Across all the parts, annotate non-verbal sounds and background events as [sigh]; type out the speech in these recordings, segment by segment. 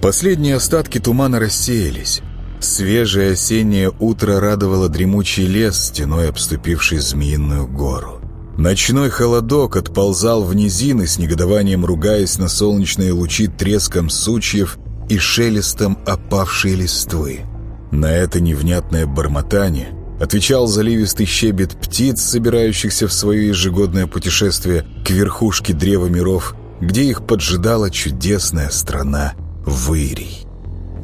Последние остатки тумана рассеялись. Свежее осеннее утро радовало дремучий лес, стеной обступивший Змеиную гору. Ночной холодок отползал в низины, с негодованием ругаясь на солнечные лучи треском сучьев и шелестом опавшей листвы. На это невнятное бормотание отвечал заливистый щебет птиц, собирающихся в свое ежегодное путешествие к верхушке древа миров, где их поджидала чудесная страна Вырий.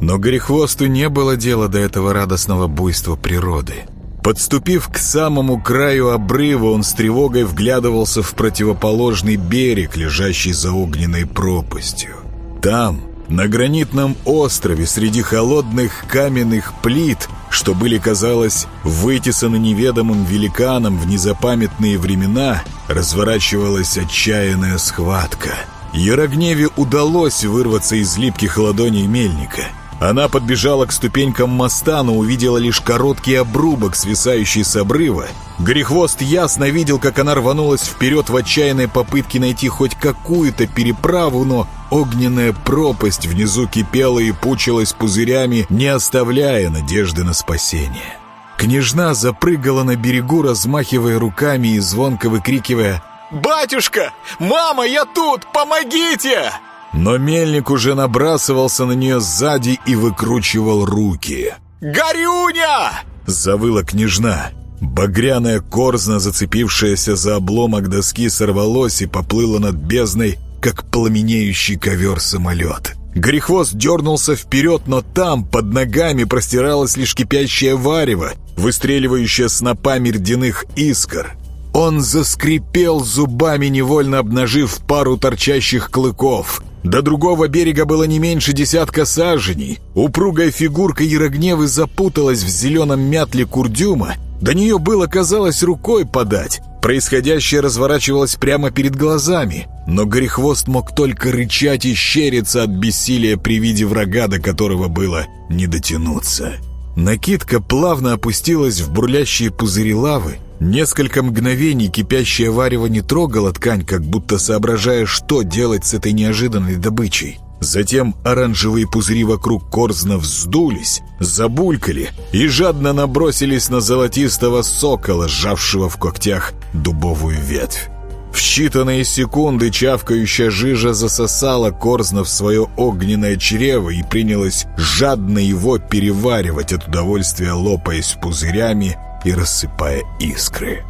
Но Горехвосту не было дела до этого радостного буйства природы. Подступив к самому краю обрыва, он с тревогой вглядывался в противоположный берег, лежащий за огненной пропастью. Там, на гранитном острове, среди холодных каменных плит, что были, казалось, вытесаны неведомым великаном в незапамятные времена, разворачивалась отчаянная схватка. Ярогневе удалось вырваться из липких ладоней мельника — она подбежала к ступенькам моста, но увидела лишь короткий обрубок, свисающий с обрыва. Грехвост ясно видел, как она рванулась вперед в отчаянной попытке найти хоть какую-то переправу, но огненная пропасть внизу кипела и пучилась пузырями, не оставляя надежды на спасение. Княжна запрыгала на берегу, размахивая руками и звонко выкрикивая «Батюшка! Мама, я тут! Помогите!» Но мельник уже набрасывался на нее сзади и выкручивал руки. «Горюня!» — завыла княжна. Багряная корзна, зацепившаяся за обломок доски, сорвалось и поплыла над бездной, как пламенеющий ковер-самолет. Грехвост дернулся вперед, но там, под ногами, простиралось лишь кипящее варево, выстреливающее снопами рдяных искр. Он заскрипел зубами, невольно обнажив пару торчащих клыков — до другого берега было не меньше десятка саженей. Упругая фигурка Ярогневы запуталась в зеленом мятле курдюма. До нее было, казалось, рукой подать. Происходящее разворачивалось прямо перед глазами. Но Горехвост мог только рычать и щериться от бессилия при виде врага, до которого было не дотянуться. Накидка плавно опустилась в бурлящие пузыри лавы, Несколько мгновений кипящее варево не трогало ткань, как будто соображая, что делать с этой неожиданной добычей. Затем оранжевые пузыри вокруг корзна вздулись, забулькали и жадно набросились на золотистого сокола, сжавшего в когтях дубовую ветвь. В считанные секунды чавкающая жижа засосала корзна в свое огненное чрево и принялась жадно его переваривать от удовольствия, лопаясь пузырями и рассыпая искры.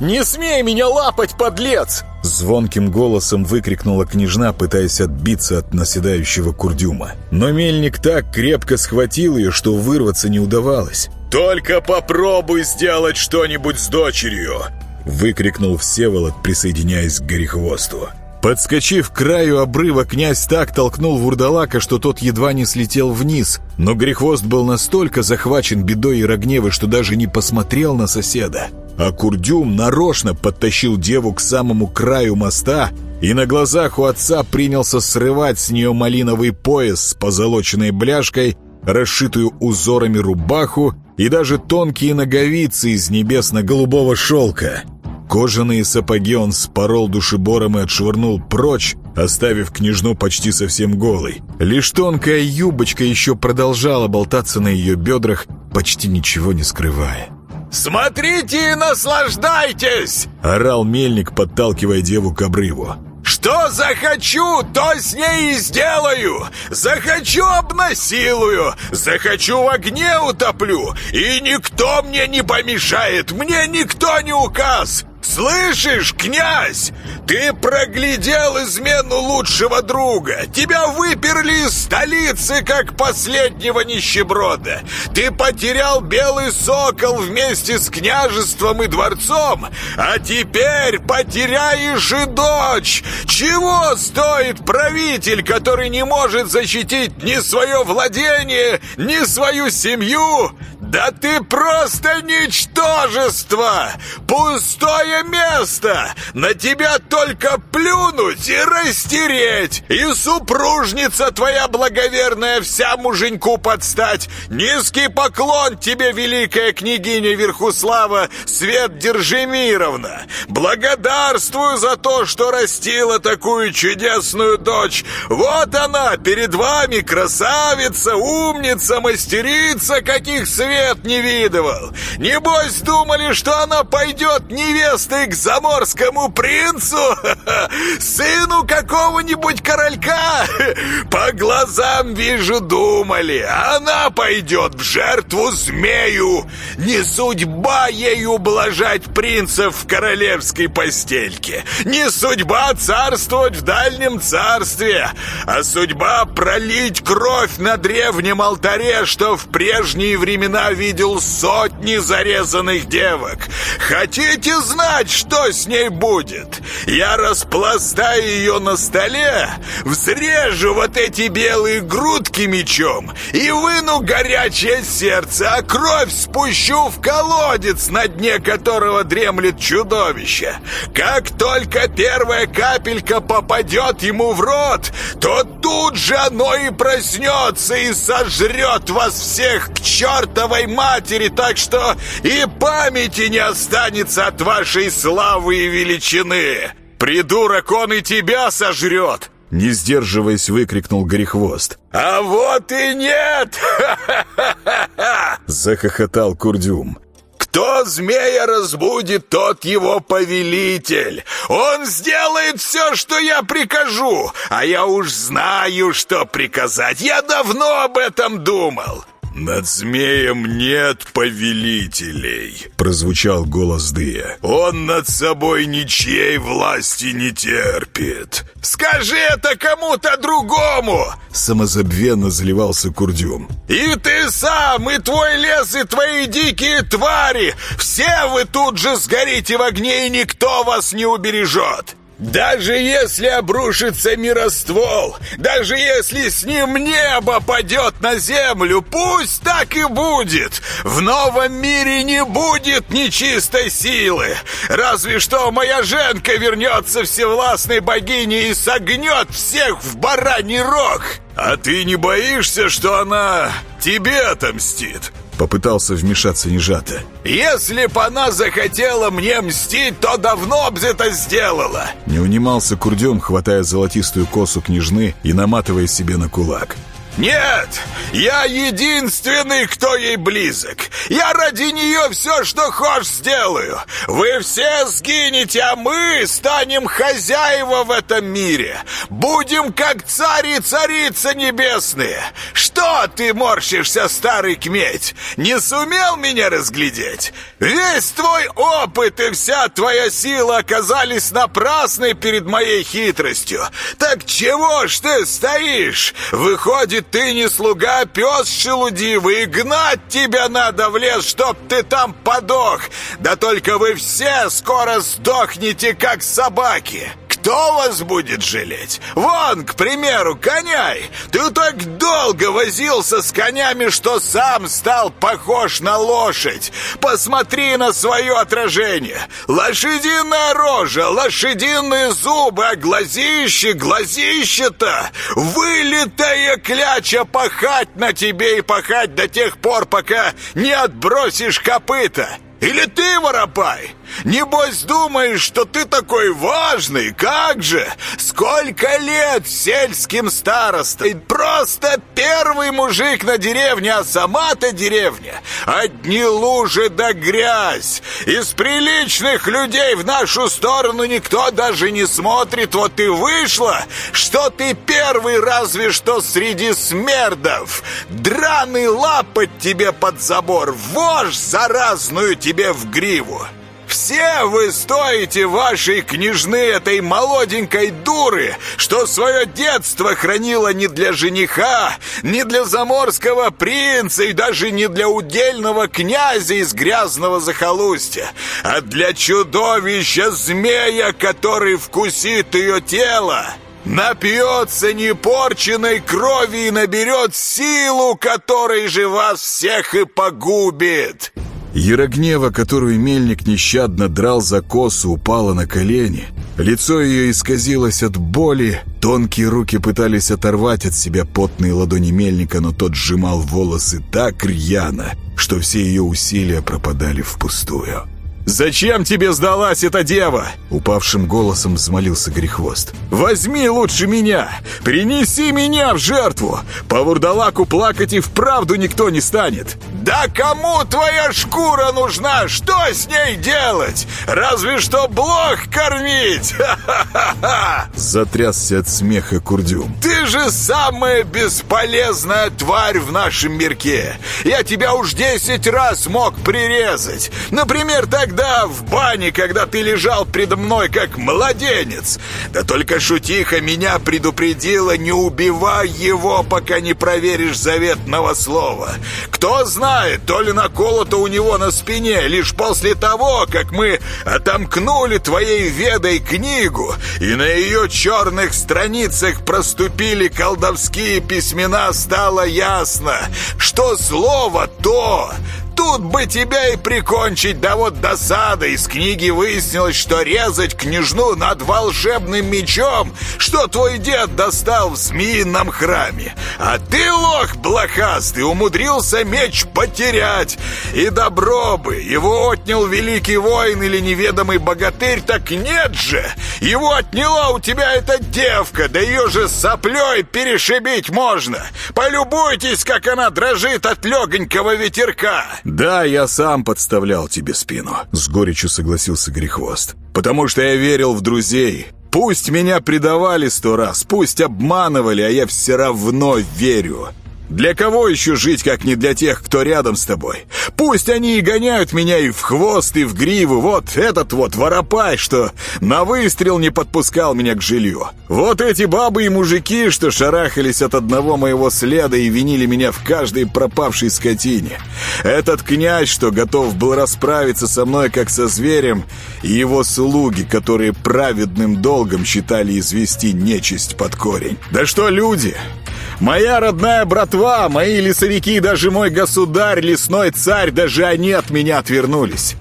«Не смей меня лапать, подлец!» Звонким голосом выкрикнула княжна, пытаясь отбиться от наседающего курдюма. Но мельник так крепко схватил ее, что вырваться не удавалось. «Только попробуй сделать что-нибудь с дочерью!» Выкрикнул Всеволод, присоединяясь к Горехвосту. Подскочив к краю обрыва, князь так толкнул вурдалака, что тот едва не слетел вниз. Но Грехвост был настолько захвачен бедой и рогневы, что даже не посмотрел на соседа. А Курдюм нарочно подтащил деву к самому краю моста и на глазах у отца принялся срывать с нее малиновый пояс с позолоченной бляшкой, расшитую узорами рубаху и даже тонкие ноговицы из небесно-голубого шелка. Кожаные сапоги он спорол душебором и отшвырнул прочь, оставив княжну почти совсем голой. Лишь тонкая юбочка еще продолжала болтаться на ее бедрах, почти ничего не скрывая. «Смотрите и наслаждайтесь!» — орал мельник, подталкивая деву к обрыву. Что захочу, то с ней и сделаю. Захочу обнасилую, захочу в огне утоплю. И никто мне не помешает, мне никто не указ. «Слышишь, князь, ты проглядел измену лучшего друга. Тебя выперли из столицы, как последнего нищеброда. Ты потерял белый сокол вместе с княжеством и дворцом, а теперь потеряешь и дочь. Чего стоит правитель, который не может защитить ни свое владение, ни свою семью? Да ты просто ничто!» ничтожество! Пустое место! На тебя только плюнуть и растереть! И супружница твоя благоверная вся муженьку подстать! Низкий поклон тебе, великая княгиня Верхуслава Свет Держимировна! Благодарствую за то, что растила такую чудесную дочь! Вот она, перед вами, красавица, умница, мастерица, каких свет не видывал! Небось, думали, что она пойдет невестой к заморскому принцу? [laughs] Сыну какого-нибудь королька? [laughs] По глазам вижу, думали. Она пойдет в жертву змею. Не судьба ей ублажать принцев в королевской постельке. Не судьба царствовать в дальнем царстве, а судьба пролить кровь на древнем алтаре, что в прежние времена видел сотни зарезанных девок. Хотите знать, что с ней будет? Я распластаю ее на столе, взрежу вот эти белые грудки мечом и выну горячее сердце, а кровь спущу в колодец, на дне которого дремлет чудовище. Как только первая капелька попадет ему в рот, то тут же оно и проснется и сожрет вас всех к чертовой матери, так что и памяти не останется от вашей славы и величины. Придурок, он и тебя сожрет!» Не сдерживаясь, выкрикнул Горехвост. «А вот и нет!» [laughs] Захохотал Курдюм. Кто змея разбудит, тот его повелитель. Он сделает все, что я прикажу, а я уж знаю, что приказать. Я давно об этом думал. «Над змеем нет повелителей», — прозвучал голос Дыя. «Он над собой ничьей власти не терпит». «Скажи это кому-то другому!» Самозабвенно заливался Курдюм. «И ты сам, и твой лес, и твои дикие твари! Все вы тут же сгорите в огне, и никто вас не убережет!» Даже если обрушится мироствол, даже если с ним небо падет на землю, пусть так и будет. В новом мире не будет нечистой силы. Разве что моя Женка вернется всевластной богиней и согнет всех в бараний рог. А ты не боишься, что она тебе отомстит? Попытался вмешаться Нежата. «Если б она захотела мне мстить, то давно б это сделала!» Не унимался Курдем, хватая золотистую косу княжны и наматывая себе на кулак. «Нет! Я единственный, кто ей близок! Я ради нее все, что хочешь, сделаю! Вы все сгинете, а мы станем хозяева в этом мире! Будем как царь и царица небесные! Что ты морщишься, старый кметь? Не сумел меня разглядеть? Весь твой опыт и вся твоя сила оказались напрасны перед моей хитростью! Так чего ж ты стоишь? Выходит, ты не слуга, пес шелудивый, гнать тебя надо в лес, чтоб ты там подох. Да только вы все скоро сдохнете, как собаки. Кто вас будет жалеть? Вон, к примеру, коняй. Ты так долго возился с конями, что сам стал похож на лошадь. Посмотри на свое отражение. Лошадиная рожа, лошадиные зубы, а глазище, глазище-то. Вылитая кляча пахать на тебе и пахать до тех пор, пока не отбросишь копыта. Или ты, Воропай? Небось думаешь, что ты такой важный? Как же? Сколько лет сельским старостой? Просто первый мужик на деревне, а сама-то деревня. Одни лужи да грязь. Из приличных людей в нашу сторону никто даже не смотрит. Вот и вышло, что ты первый разве что среди смердов. Драный лапать тебе под забор, вожь заразную тебе в гриву. Все вы стоите вашей княжны этой молоденькой дуры, что свое детство хранила не для жениха, не для заморского принца и даже не для удельного князя из грязного захолустья, а для чудовища змея, который вкусит ее тело. Напьется непорченной крови и наберет силу, которой же вас всех и погубит. Ярогнева, которую мельник нещадно драл за косу, упала на колени. Лицо ее исказилось от боли. Тонкие руки пытались оторвать от себя потные ладони мельника, но тот сжимал волосы так рьяно, что все ее усилия пропадали впустую. «Зачем тебе сдалась эта дева?» Упавшим голосом взмолился Грехвост. «Возьми лучше меня! Принеси меня в жертву! По вурдалаку плакать и вправду никто не станет!» «Да кому твоя шкура нужна? Что с ней делать? Разве что блох кормить!» [laughs] Затрясся от смеха Курдюм. «Ты же самая бесполезная тварь в нашем мирке! Я тебя уж десять раз мог прирезать! Например, тогда в бане, когда ты лежал предо мной как младенец! Да только шутиха меня предупредила, не убивай его, пока не проверишь заветного слова! Кто знает, то ли наколото у него на спине лишь после того, как мы отомкнули твоей ведой книгу, и на ее черных страницах проступили колдовские письмена, стало ясно, что слово то Тут бы тебя и прикончить, да вот досада. Из книги выяснилось, что резать княжну над волшебным мечом, что твой дед достал в змеином храме. А ты, лох блохастый, умудрился меч потерять. И добро бы, его отнял великий воин или неведомый богатырь, так нет же. Его отняла у тебя эта девка, да ее же соплей перешибить можно. Полюбуйтесь, как она дрожит от легонького ветерка. «Да, я сам подставлял тебе спину», — с горечью согласился Грехвост. «Потому что я верил в друзей. Пусть меня предавали сто раз, пусть обманывали, а я все равно верю. Для кого еще жить, как не для тех, кто рядом с тобой? Пусть они и гоняют меня и в хвост, и в гриву. Вот этот вот воропай, что на выстрел не подпускал меня к жилью. Вот эти бабы и мужики, что шарахались от одного моего следа и винили меня в каждой пропавшей скотине. Этот князь, что готов был расправиться со мной, как со зверем, и его слуги, которые праведным долгом считали извести нечисть под корень. Да что люди... Моя родная братва, мои лесовики, даже мой государь, лесной царь, даже они от меня отвернулись.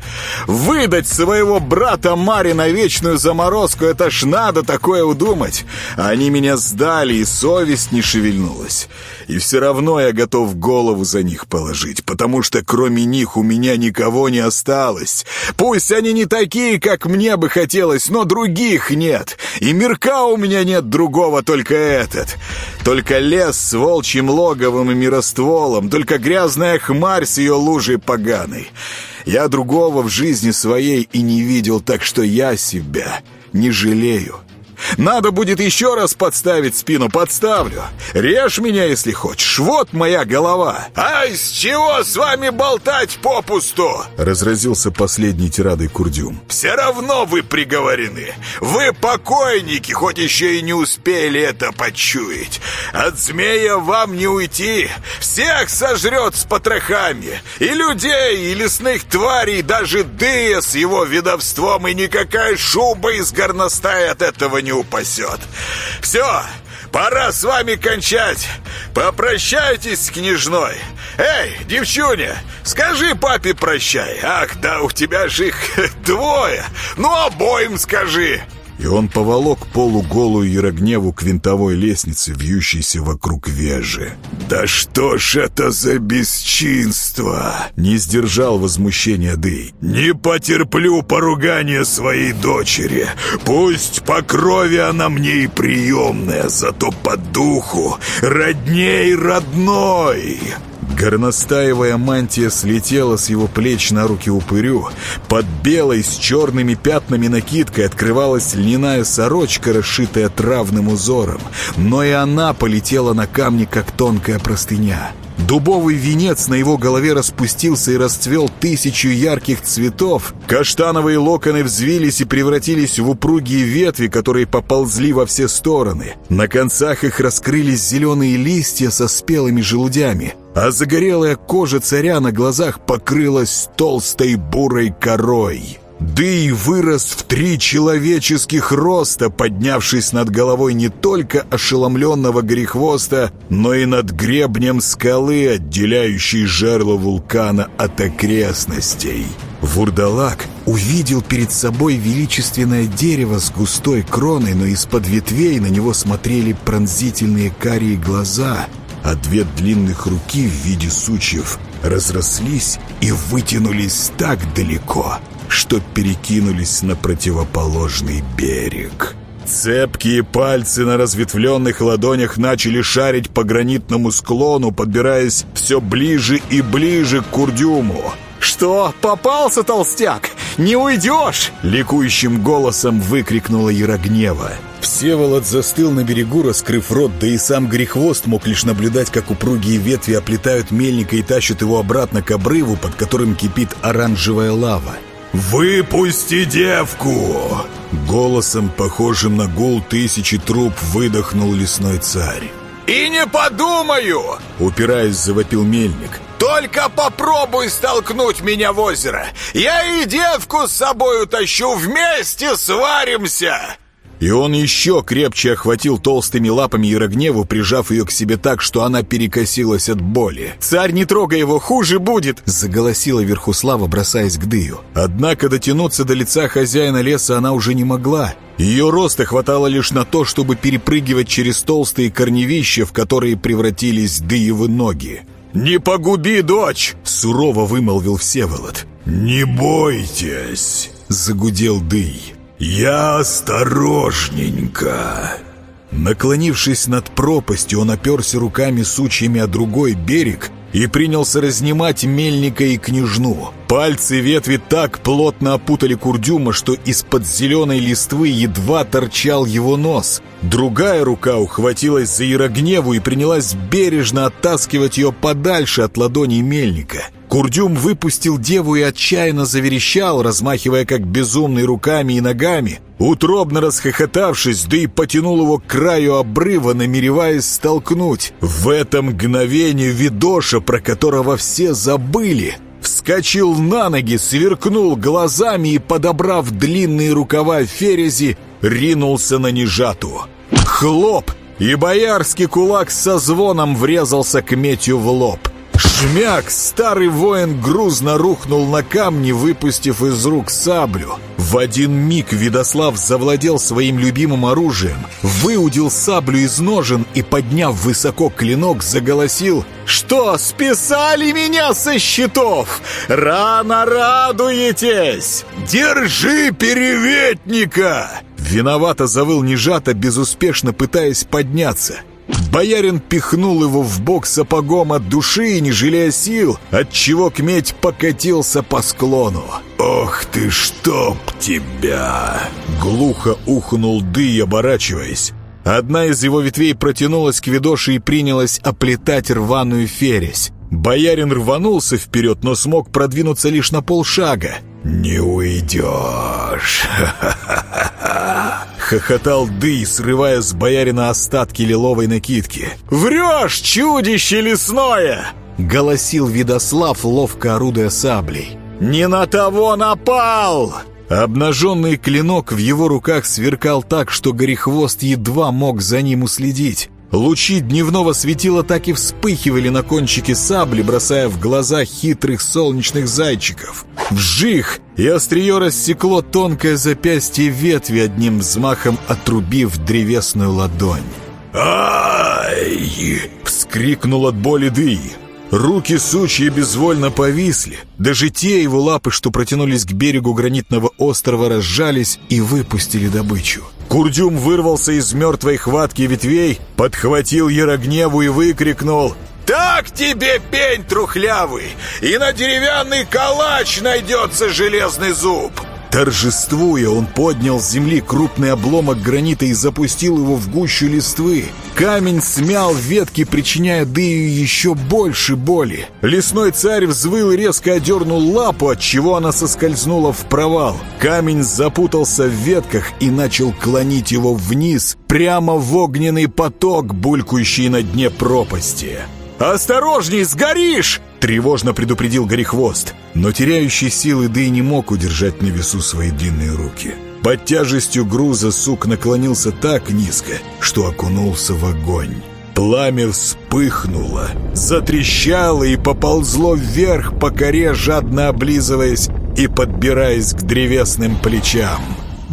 Выдать своего брата Мари на вечную заморозку, это ж надо такое удумать. Они меня сдали, и совесть не шевельнулась. И все равно я готов голову за них положить, потому что кроме них у меня никого не осталось. Пусть они не такие, как мне бы хотелось, но других нет. И мирка у меня нет другого, только этот. Только лес с волчьим логовым и миростволом, только грязная хмарь с ее лужей поганой. Я другого в жизни своей и не видел, так что я себя не жалею. Надо будет еще раз подставить спину, подставлю. Режь меня, если хочешь. Вот моя голова. Ай, с чего с вами болтать попусту? Разразился последний тирадой Курдюм. Все равно вы приговорены. Вы покойники, хоть еще и не успели это почуять. От змея вам не уйти. Всех сожрет с потрохами. И людей, и лесных тварей, даже дыя с его видовством, и никакая шуба из горностая от этого не не упасет. Все, пора с вами кончать. Попрощайтесь с княжной. Эй, девчуня, скажи папе прощай. Ах, да у тебя же их [laughs] двое. Ну, обоим скажи и он поволок полуголую Ярогневу к винтовой лестнице, вьющейся вокруг вежи. «Да что ж это за бесчинство!» Не сдержал возмущения Дый. «Не потерплю поругания своей дочери. Пусть по крови она мне и приемная, зато по духу родней родной!» Горностаевая мантия слетела с его плеч на руки упырю. Под белой с черными пятнами накидкой открывалась льняная сорочка, расшитая травным узором. Но и она полетела на камни, как тонкая простыня. Дубовый венец на его голове распустился и расцвел тысячу ярких цветов. Каштановые локоны взвились и превратились в упругие ветви, которые поползли во все стороны. На концах их раскрылись зеленые листья со спелыми желудями, а загорелая кожа царя на глазах покрылась толстой бурой корой. Дый вырос в три человеческих роста, поднявшись над головой не только ошеломленного горехвоста, но и над гребнем скалы, отделяющей жерло вулкана от окрестностей. Вурдалак увидел перед собой величественное дерево с густой кроной, но из-под ветвей на него смотрели пронзительные карие глаза, а две длинных руки в виде сучьев разрослись и вытянулись так далеко, что перекинулись на противоположный берег. Цепкие пальцы на разветвленных ладонях начали шарить по гранитному склону, подбираясь все ближе и ближе к Курдюму. «Что, попался, толстяк? Не уйдешь!» Ликующим голосом выкрикнула Ярогнева. Всеволод застыл на берегу, раскрыв рот, да и сам Грехвост мог лишь наблюдать, как упругие ветви оплетают мельника и тащат его обратно к обрыву, под которым кипит оранжевая лава. «Выпусти девку!» Голосом, похожим на гул тысячи труб, выдохнул лесной царь. «И не подумаю!» Упираясь, завопил мельник. «Только попробуй столкнуть меня в озеро! Я и девку с собой утащу, вместе сваримся!» И он еще крепче охватил толстыми лапами Ярогневу, прижав ее к себе так, что она перекосилась от боли. «Царь, не трогай его, хуже будет!» Заголосила Верхуслава, бросаясь к дыю. Однако дотянуться до лица хозяина леса она уже не могла. Ее роста хватало лишь на то, чтобы перепрыгивать через толстые корневища, в которые превратились дыевы ноги. «Не погуби дочь!» — сурово вымолвил Всеволод. «Не бойтесь!» — загудел дый. «Я осторожненько!» Наклонившись над пропастью, он оперся руками сучьями о другой берег и принялся разнимать мельника и княжну. Пальцы ветви так плотно опутали Курдюма, что из-под зеленой листвы едва торчал его нос. Другая рука ухватилась за Ярогневу и принялась бережно оттаскивать ее подальше от ладоней мельника. Курдюм выпустил деву и отчаянно заверещал, размахивая как безумный руками и ногами. Утробно расхохотавшись, да и потянул его к краю обрыва, намереваясь столкнуть. В это мгновение Видоша, про которого все забыли, вскочил на ноги, сверкнул глазами и, подобрав длинные рукава ферези, ринулся на нежату. Хлоп! И боярский кулак со звоном врезался к метью в лоб. Шмяк! Старый воин грузно рухнул на камни, выпустив из рук саблю. В один миг Видослав завладел своим любимым оружием, выудил саблю из ножен и, подняв высоко клинок, заголосил «Что, списали меня со счетов? Рано радуетесь! Держи переветника!» Виновато завыл Нежата, безуспешно пытаясь подняться. Боярин пихнул его в бок сапогом от души, не жалея сил, отчего кметь покатился по склону. «Ох ты, чтоб тебя!» Глухо ухнул Дый, оборачиваясь. Одна из его ветвей протянулась к видоши и принялась оплетать рваную фересь. Боярин рванулся вперед, но смог продвинуться лишь на полшага. «Не уйдешь!» [laughs] Хохотал Дый, срывая с боярина остатки лиловой накидки. «Врешь, чудище лесное!» Голосил Видослав, ловко орудуя саблей. «Не на того напал!» Обнаженный клинок в его руках сверкал так, что Горехвост едва мог за ним уследить. Лучи дневного светила так и вспыхивали на кончике сабли, бросая в глаза хитрых солнечных зайчиков. Вжих! И острие рассекло тонкое запястье ветви, одним взмахом отрубив древесную ладонь. «Ай!» — вскрикнул от боли Дый. Руки сучьи безвольно повисли. Даже те его лапы, что протянулись к берегу гранитного острова, разжались и выпустили добычу. Курдюм вырвался из мертвой хватки ветвей, подхватил Ярогневу и выкрикнул «Так тебе пень трухлявый, и на деревянный калач найдется железный зуб!» Торжествуя, он поднял с земли крупный обломок гранита и запустил его в гущу листвы. Камень смял ветки, причиняя Дыю еще больше боли. Лесной царь взвыл и резко одернул лапу, отчего она соскользнула в провал. Камень запутался в ветках и начал клонить его вниз, прямо в огненный поток, булькающий на дне пропасти. «Осторожней, сгоришь!» — тревожно предупредил Горехвост. Но теряющий силы Дэй не мог удержать на весу свои длинные руки. Под тяжестью груза сук наклонился так низко, что окунулся в огонь. Пламя вспыхнуло, затрещало и поползло вверх по коре, жадно облизываясь и подбираясь к древесным плечам.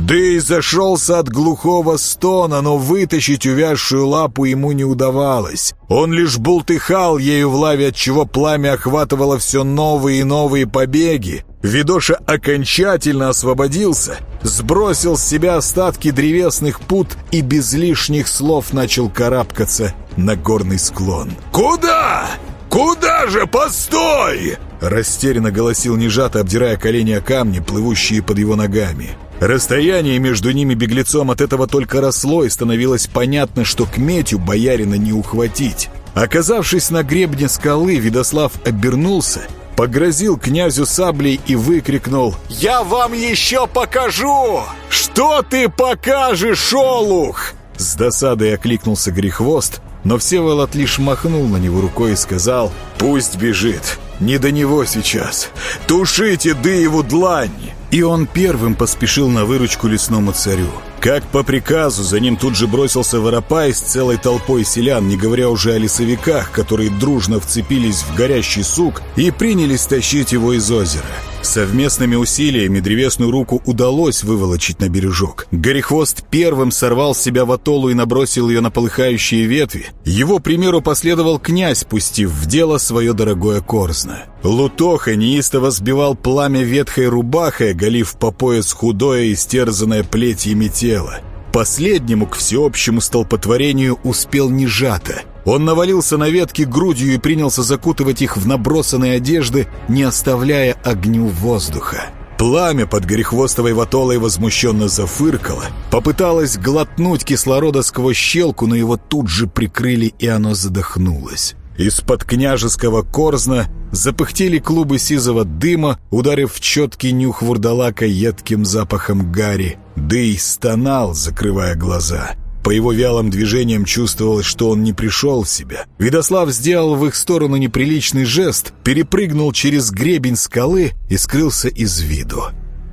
Дэй зашелся от глухого стона, но вытащить увязшую лапу ему не удавалось. Он лишь бултыхал ею в лаве, отчего пламя охватывало все новые и новые побеги. Видоша окончательно освободился, сбросил с себя остатки древесных пут и без лишних слов начал карабкаться на горный склон. «Куда? Куда же? Постой!» Растерянно голосил Нежата, обдирая колени о камни, плывущие под его ногами. Расстояние между ними беглецом от этого только росло, и становилось понятно, что к метю боярина не ухватить. Оказавшись на гребне скалы, Видослав обернулся, погрозил князю саблей и выкрикнул «Я вам еще покажу!» «Что ты покажешь, Олух?» С досадой окликнулся Грехвост, но Всеволод лишь махнул на него рукой и сказал «Пусть бежит, не до него сейчас, тушите Дыеву длань!» И он первым поспешил на выручку лесному царю. Как по приказу, за ним тут же бросился Воропай с целой толпой селян, не говоря уже о лесовиках, которые дружно вцепились в горящий сук и принялись тащить его из озера. Совместными усилиями древесную руку удалось выволочить на бережок. Горехвост первым сорвал с себя ватолу и набросил ее на полыхающие ветви. Его примеру последовал князь, пустив в дело свое дорогое корзно. Лутоха неистово сбивал пламя ветхой рубахой, оголив по пояс худое, истерзанное плетьями тело. Последнему к всеобщему столпотворению успел Нежата. Он навалился на ветки грудью и принялся закутывать их в набросанные одежды, не оставляя огню воздуха. Пламя под горехвостовой ватолой возмущенно зафыркало, попыталось глотнуть кислорода сквозь щелку, но его тут же прикрыли, и оно задохнулось. Из-под княжеского корзна запыхтели клубы сизого дыма, ударив в четкий нюх вурдалака едким запахом гари. Дый стонал, закрывая глаза. По его вялым движениям чувствовалось, что он не пришел в себя. Видослав сделал в их сторону неприличный жест, перепрыгнул через гребень скалы и скрылся из виду.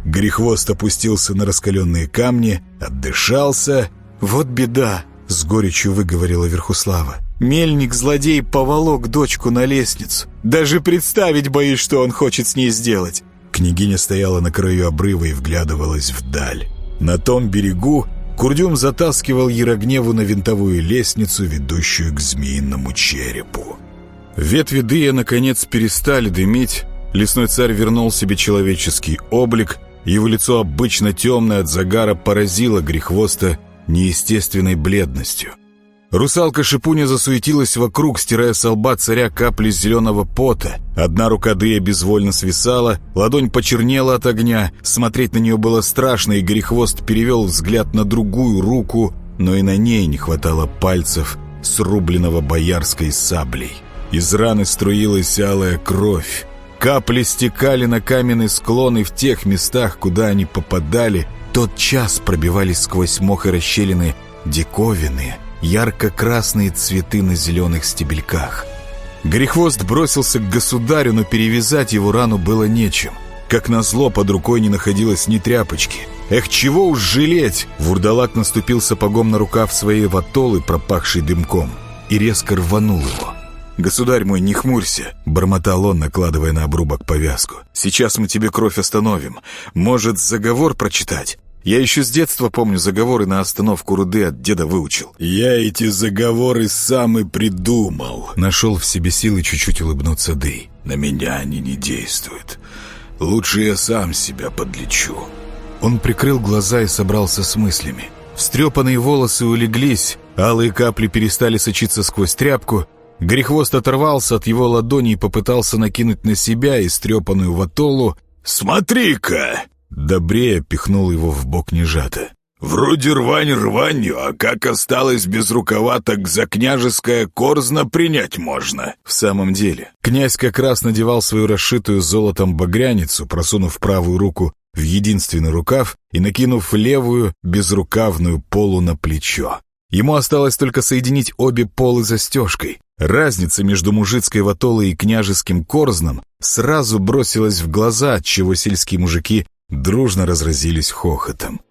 Грехвост опустился на раскаленные камни, отдышался. «Вот беда!» — с горечью выговорила Верхуслава. Мельник-злодей поволок дочку на лестницу. Даже представить боюсь, что он хочет с ней сделать. Княгиня стояла на краю обрыва и вглядывалась вдаль. На том берегу Курдюм затаскивал Ярогневу на винтовую лестницу, ведущую к змеиному черепу. Ветви дыя, наконец, перестали дымить. Лесной царь вернул себе человеческий облик. Его лицо, обычно темное от загара, поразило грехвоста неестественной бледностью. Русалка Шипуня засуетилась вокруг, стирая с лба царя капли зеленого пота. Одна рука Дыя безвольно свисала, ладонь почернела от огня. Смотреть на нее было страшно, и Горехвост перевел взгляд на другую руку, но и на ней не хватало пальцев, срубленного боярской саблей. Из раны струилась алая кровь. Капли стекали на каменный склон, и в тех местах, куда они попадали, тот час пробивались сквозь мох и расщелины диковины, ярко-красные цветы на зеленых стебельках. Грехвост бросился к государю, но перевязать его рану было нечем. Как назло, под рукой не находилось ни тряпочки. Эх, чего уж жалеть! Вурдалак наступил сапогом на рукав своей ватолы, пропахшей дымком, и резко рванул его. «Государь мой, не хмурься!» — бормотал он, накладывая на обрубок повязку. «Сейчас мы тебе кровь остановим. Может, заговор прочитать?» Я еще с детства помню заговоры на остановку руды от деда выучил. Я эти заговоры сам и придумал. Нашел в себе силы чуть-чуть улыбнуться Дэй. На меня они не действуют. Лучше я сам себя подлечу. Он прикрыл глаза и собрался с мыслями. Встрепанные волосы улеглись, алые капли перестали сочиться сквозь тряпку. Грехвост оторвался от его ладони и попытался накинуть на себя истрепанную ватолу. «Смотри-ка!» Добрее пихнул его в бок нежато. «Вроде рвань рванью, а как осталось без рукава, так за княжеское корзно принять можно». В самом деле, князь как раз надевал свою расшитую золотом багряницу, просунув правую руку в единственный рукав и накинув левую безрукавную полу на плечо. Ему осталось только соединить обе полы застежкой. Разница между мужицкой ватолой и княжеским корзном сразу бросилась в глаза, отчего сельские мужики дружно разразились хохотом.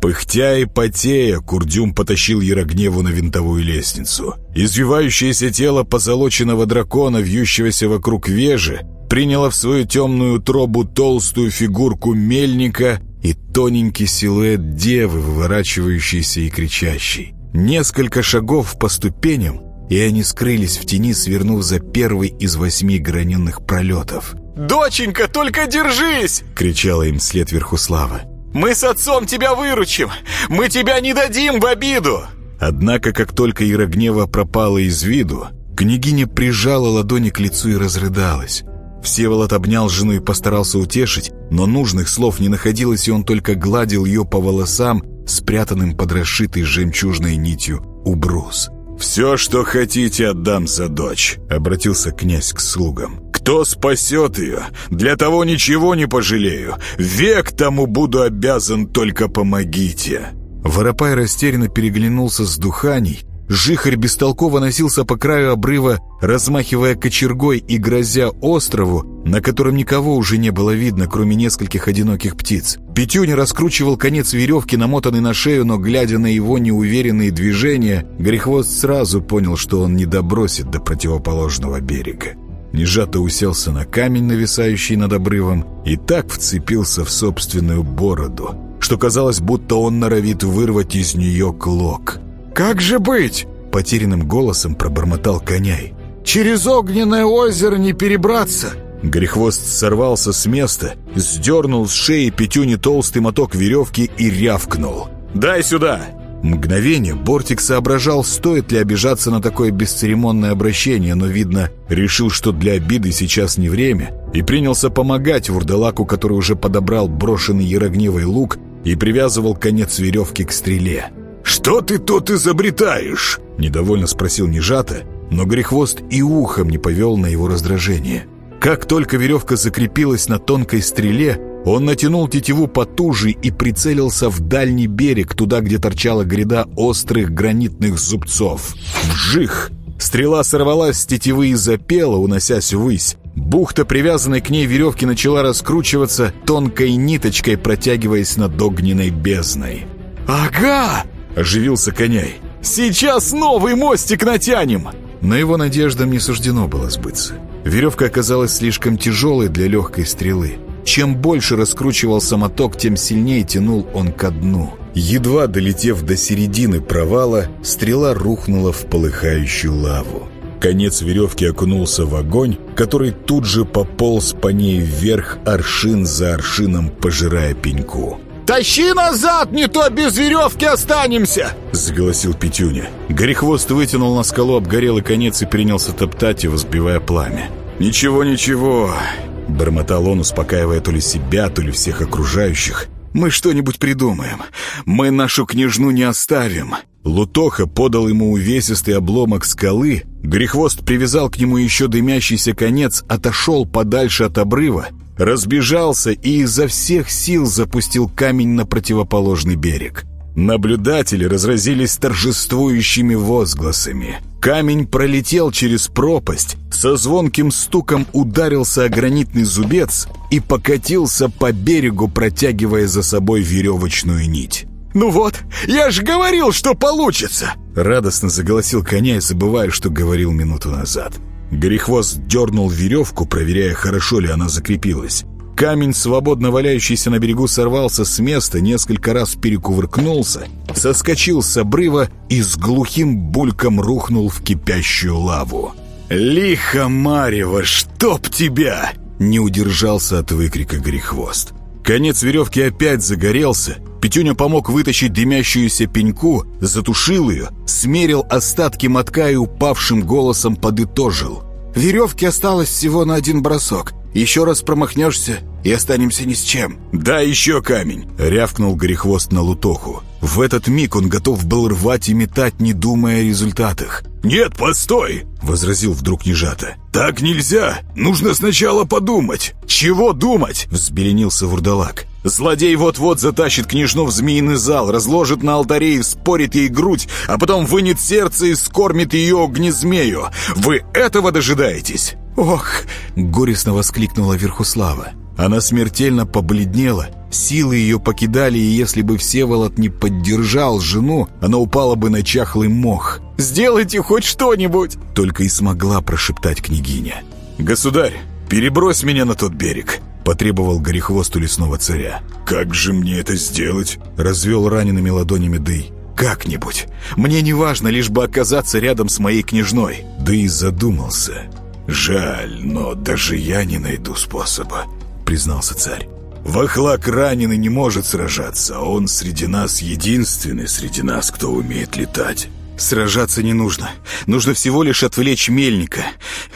Пыхтя и потея, Курдюм потащил Ярогневу на винтовую лестницу. Извивающееся тело позолоченного дракона, вьющегося вокруг вежи, приняло в свою темную тробу толстую фигурку мельника и тоненький силуэт девы, выворачивающейся и кричащей. Несколько шагов по ступеням, и они скрылись в тени, свернув за первый из восьми граненных пролетов. «Доченька, только держись!» — кричала им вслед Верхуслава. «Мы с отцом тебя выручим! Мы тебя не дадим в обиду!» Однако, как только Ярогнева пропала из виду, княгиня прижала ладони к лицу и разрыдалась. Всеволод обнял жену и постарался утешить, но нужных слов не находилось, и он только гладил ее по волосам, спрятанным под расшитой жемчужной нитью убрус. «Все, что хотите, отдам за дочь», — обратился князь к слугам. «Кто спасет ее? Для того ничего не пожалею. Век тому буду обязан, только помогите». Воропай растерянно переглянулся с духаней, Жихарь бестолково носился по краю обрыва, размахивая кочергой и грозя острову, на котором никого уже не было видно, кроме нескольких одиноких птиц. Петюня раскручивал конец веревки, намотанный на шею, но, глядя на его неуверенные движения, Грехвост сразу понял, что он не добросит до противоположного берега. Нежато уселся на камень, нависающий над обрывом, и так вцепился в собственную бороду, что казалось, будто он норовит вырвать из нее клок — «Как же быть?» — потерянным голосом пробормотал коняй. «Через огненное озеро не перебраться!» Грехвост сорвался с места, сдернул с шеи пятюни толстый моток веревки и рявкнул. «Дай сюда!» Мгновение Бортик соображал, стоит ли обижаться на такое бесцеремонное обращение, но, видно, решил, что для обиды сейчас не время, и принялся помогать вурдалаку, который уже подобрал брошенный ярогневый лук и привязывал конец веревки к стреле. «Что ты тут изобретаешь?» — недовольно спросил Нежата, но Грехвост и ухом не повел на его раздражение. Как только веревка закрепилась на тонкой стреле, он натянул тетиву потуже и прицелился в дальний берег, туда, где торчала гряда острых гранитных зубцов. Вжих! Стрела сорвалась с тетивы и запела, уносясь ввысь. Бухта, привязанной к ней веревки, начала раскручиваться тонкой ниточкой, протягиваясь над огненной бездной. «Ага!» — оживился коняй. «Сейчас новый мостик натянем!» Но его надеждам не суждено было сбыться. Веревка оказалась слишком тяжелой для легкой стрелы. Чем больше раскручивался моток, тем сильнее тянул он ко дну. Едва долетев до середины провала, стрела рухнула в полыхающую лаву. Конец веревки окунулся в огонь, который тут же пополз по ней вверх аршин за аршином, пожирая пеньку. «Тащи назад, не то без веревки останемся!» — заголосил Петюня. Горехвост вытянул на скалу обгорелый конец и принялся топтать его, сбивая пламя. «Ничего, ничего!» — бормотал он, успокаивая то ли себя, то ли всех окружающих. «Мы что-нибудь придумаем. Мы нашу княжну не оставим». Лутоха подал ему увесистый обломок скалы, Грехвост привязал к нему еще дымящийся конец, отошел подальше от обрыва разбежался и изо всех сил запустил камень на противоположный берег. Наблюдатели разразились торжествующими возгласами. Камень пролетел через пропасть, со звонким стуком ударился о гранитный зубец и покатился по берегу, протягивая за собой веревочную нить. «Ну вот, я же говорил, что получится!» Радостно заголосил коня и забывая, что говорил минуту назад. Горехвост дернул веревку, проверяя, хорошо ли она закрепилась. Камень, свободно валяющийся на берегу, сорвался с места, несколько раз перекувыркнулся, соскочил с обрыва и с глухим бульком рухнул в кипящую лаву. «Лихо, Марева, чтоб тебя!» Не удержался от выкрика Грехвост. Конец веревки опять загорелся. Петюня помог вытащить дымящуюся пеньку, затушил ее, смерил остатки мотка и упавшим голосом подытожил. «Веревки осталось всего на один бросок. Еще раз промахнешься, и останемся ни с чем». «Да еще камень!» — рявкнул Горехвост на Лутоху. В этот миг он готов был рвать и метать, не думая о результатах. «Нет, постой!» — возразил вдруг Нежата. «Так нельзя! Нужно сначала подумать!» «Чего думать?» — взбеленился Вурдалак. Злодей вот-вот затащит княжну в змеиный зал, разложит на алтаре и спорит ей грудь, а потом вынет сердце и скормит ее огнезмею. Вы этого дожидаетесь?» «Ох!» — горестно воскликнула Верхуслава. Она смертельно побледнела, силы ее покидали, и если бы Всеволод не поддержал жену, она упала бы на чахлый мох. «Сделайте хоть что-нибудь!» — только и смогла прошептать княгиня. «Государь, перебрось меня на тот берег!» — потребовал горехвост у лесного царя. «Как же мне это сделать?» — развел ранеными ладонями Дый. «Как-нибудь. Мне не важно, лишь бы оказаться рядом с моей княжной». Дый задумался. «Жаль, но даже я не найду способа признался царь. «Вахлак раненый не может сражаться, а он среди нас единственный среди нас, кто умеет летать». «Сражаться не нужно. Нужно всего лишь отвлечь мельника.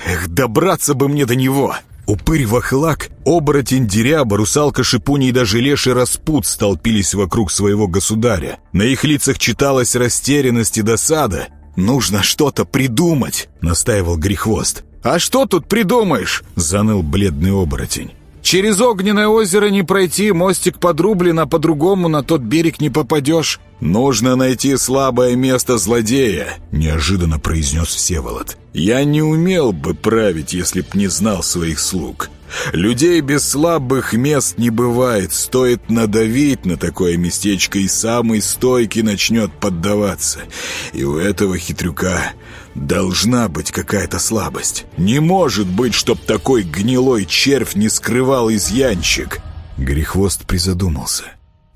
Эх, добраться бы мне до него!» Упырь Вахлак, оборотень Деряба, русалка Шипуни и даже леший Распут столпились вокруг своего государя. На их лицах читалась растерянность и досада. «Нужно что-то придумать», — настаивал Грехвост. «А что тут придумаешь?» — заныл бледный оборотень. Через огненное озеро не пройти, мостик подрублен, а по-другому на тот берег не попадешь. Нужно найти слабое место злодея, неожиданно произнес Всеволод. Я не умел бы править, если б не знал своих слуг. Людей без слабых мест не бывает. Стоит надавить на такое местечко, и самый стойкий начнет поддаваться. И у этого хитрюка Должна быть какая-то слабость. Не может быть, чтоб такой гнилой червь не скрывал изъянчик. Грехвост призадумался.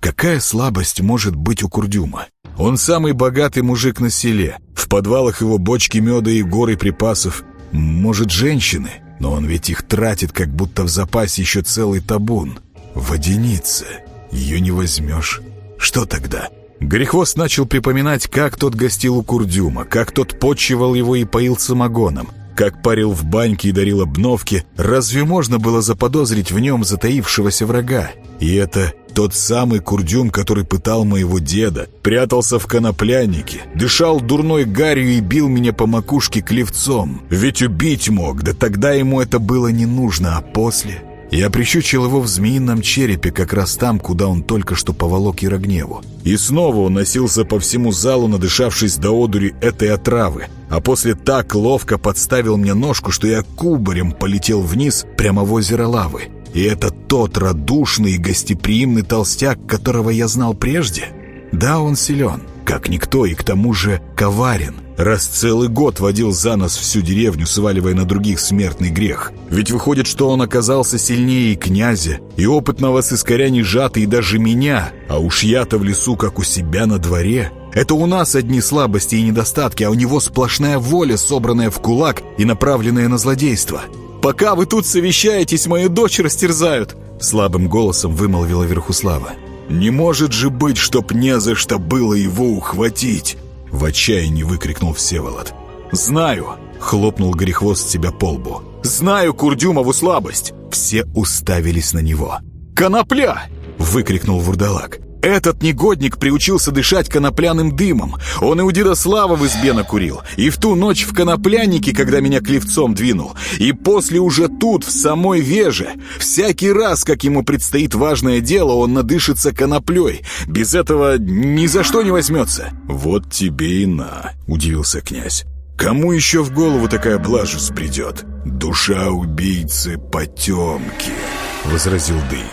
Какая слабость может быть у Курдюма? Он самый богатый мужик на селе. В подвалах его бочки меда и горы припасов. Может, женщины? Но он ведь их тратит, как будто в запасе еще целый табун. Водяница. Ее не возьмешь. Что тогда? Грехвост начал припоминать, как тот гостил у Курдюма, как тот почивал его и поил самогоном, как парил в баньке и дарил обновки. Разве можно было заподозрить в нем затаившегося врага? И это тот самый Курдюм, который пытал моего деда, прятался в коноплянике, дышал дурной гарью и бил меня по макушке клевцом. Ведь убить мог, да тогда ему это было не нужно, а после... Я прищучил его в змеином черепе, как раз там, куда он только что поволок Ярогневу. И снова он носился по всему залу, надышавшись до одури этой отравы. А после так ловко подставил мне ножку, что я кубарем полетел вниз прямо в озеро лавы. И это тот радушный и гостеприимный толстяк, которого я знал прежде? Да, он силен, как никто, и к тому же коварен раз целый год водил за нос всю деревню, сваливая на других смертный грех. Ведь выходит, что он оказался сильнее и князя, и опытного сыскаря не жатый, и даже меня, а уж я-то в лесу, как у себя на дворе. Это у нас одни слабости и недостатки, а у него сплошная воля, собранная в кулак и направленная на злодейство. «Пока вы тут совещаетесь, мою дочь растерзают!» Слабым голосом вымолвила Верхуслава. «Не может же быть, чтоб не за что было его ухватить!» В отчаянии выкрикнул Всеволод. «Знаю!» — хлопнул Горехвост себя по лбу. «Знаю Курдюмову слабость!» Все уставились на него. «Конопля!» — выкрикнул Вурдалак. Этот негодник приучился дышать конопляным дымом. Он и у деда Слава в избе накурил. И в ту ночь в коноплянике, когда меня клевцом двинул. И после уже тут, в самой веже. Всякий раз, как ему предстоит важное дело, он надышится коноплей. Без этого ни за что не возьмется. «Вот тебе и на», — удивился князь. «Кому еще в голову такая блажь придет? Душа убийцы потемки», — возразил Дый.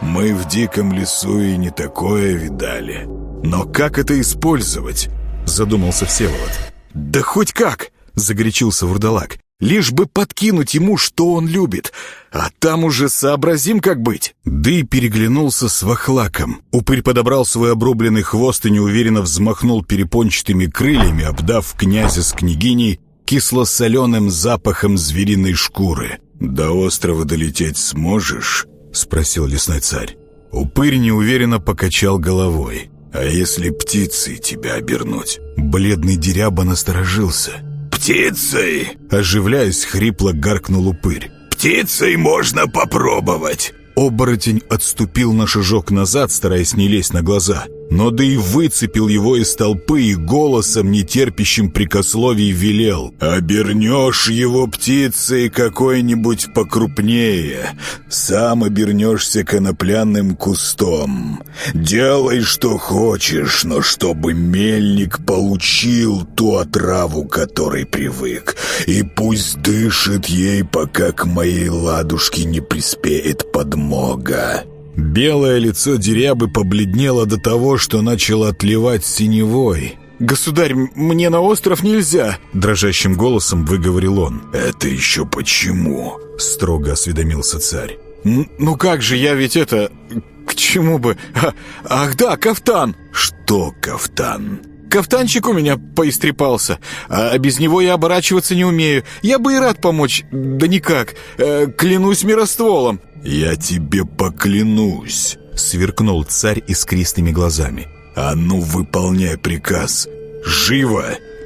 Мы в диком лесу и не такое видали. Но как это использовать? Задумался Всеволод. Да хоть как! Загорячился Вурдалак. Лишь бы подкинуть ему, что он любит. А там уже сообразим, как быть. Дый переглянулся с вахлаком. Упырь подобрал свой обрубленный хвост и неуверенно взмахнул перепончатыми крыльями, обдав князя с княгиней кисло-соленым запахом звериной шкуры. «До острова долететь сможешь?» — спросил лесной царь. Упырь неуверенно покачал головой. «А если птицей тебя обернуть?» Бледный деряба насторожился. «Птицей!» Оживляясь, хрипло гаркнул упырь. «Птицей можно попробовать!» Оборотень отступил на шажок назад, стараясь не лезть на глаза. Но да и выцепил его из толпы и голосом, нетерпящим прикословий, велел «Обернешь его птицей какой-нибудь покрупнее, сам обернешься конопляным кустом. Делай, что хочешь, но чтобы мельник получил ту отраву, которой привык, и пусть дышит ей, пока к моей ладушке не приспеет подмога». Белое лицо дерябы побледнело до того, что начало отливать синевой. «Государь, мне на остров нельзя!» — дрожащим голосом выговорил он. «Это еще почему?» — строго осведомился царь. «Ну как же, я ведь это... К чему бы... А, ах да, кафтан!» «Что кафтан?» Кафтанчик у меня поистрепался, а без него я оборачиваться не умею. Я бы и рад помочь, да никак. Э, клянусь миростволом». «Я тебе поклянусь», — сверкнул царь искристыми глазами. «А ну, выполняй приказ. Живо!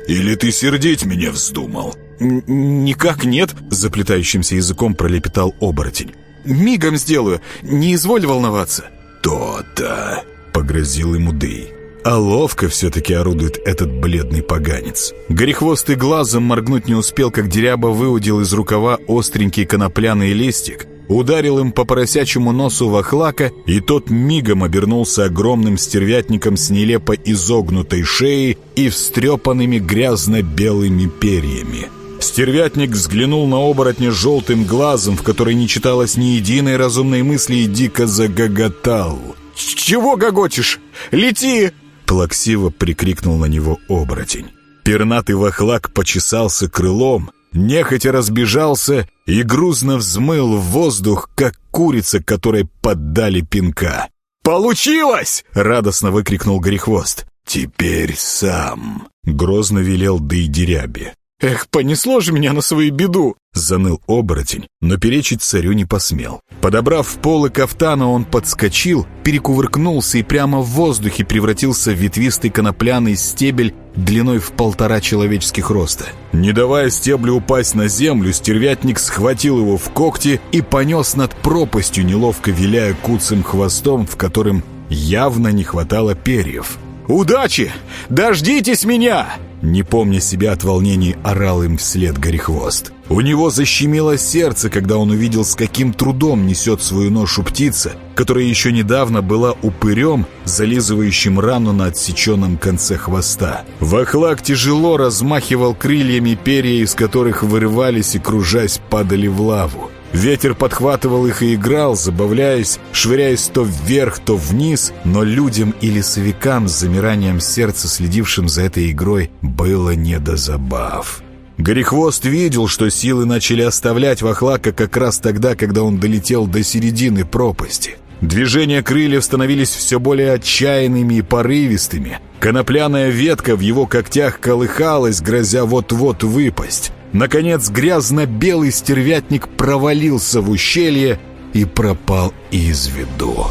Или ты сердить меня вздумал?» «Никак нет», — заплетающимся языком пролепетал оборотень. «Мигом сделаю, не изволь волноваться». «То-то», — погрозил ему Дэй. А ловко все-таки орудует этот бледный поганец. Горехвостый глазом моргнуть не успел, как деряба выудил из рукава остренький конопляный листик, ударил им по поросячьему носу вахлака, и тот мигом обернулся огромным стервятником с нелепо изогнутой шеей и встрепанными грязно-белыми перьями. Стервятник взглянул на оборотня желтым глазом, в которой не читалось ни единой разумной мысли, и дико загоготал. «Чего гогочешь? Лети!» Плаксиво прикрикнул на него оборотень. Пернатый вахлак почесался крылом, нехотя разбежался и грузно взмыл в воздух, как курица, которой поддали пинка. «Получилось!» — радостно выкрикнул Горехвост. «Теперь сам!» — грозно велел Дейдерябе. «Эх, понесло же меня на свою беду!» — заныл оборотень, но перечить царю не посмел. Подобрав полы кафтана, он подскочил, перекувыркнулся и прямо в воздухе превратился в ветвистый конопляный стебель длиной в полтора человеческих роста. Не давая стеблю упасть на землю, стервятник схватил его в когти и понес над пропастью, неловко виляя куцым хвостом, в котором явно не хватало перьев. «Удачи! Дождитесь меня!» Не помня себя от волнений, орал им вслед Горехвост. У него защемило сердце, когда он увидел, с каким трудом несет свою ношу птица, которая еще недавно была упырем, зализывающим рану на отсеченном конце хвоста. Вахлак тяжело размахивал крыльями перья, из которых вырывались и, кружась, падали в лаву. Ветер подхватывал их и играл, забавляясь, швыряясь то вверх, то вниз, но людям и лесовикам с замиранием сердца, следившим за этой игрой, было не до забав. Горехвост видел, что силы начали оставлять Вахлака как раз тогда, когда он долетел до середины пропасти. Движения крыльев становились все более отчаянными и порывистыми. Конопляная ветка в его когтях колыхалась, грозя вот-вот выпасть. Наконец грязно-белый стервятник провалился в ущелье и пропал из виду.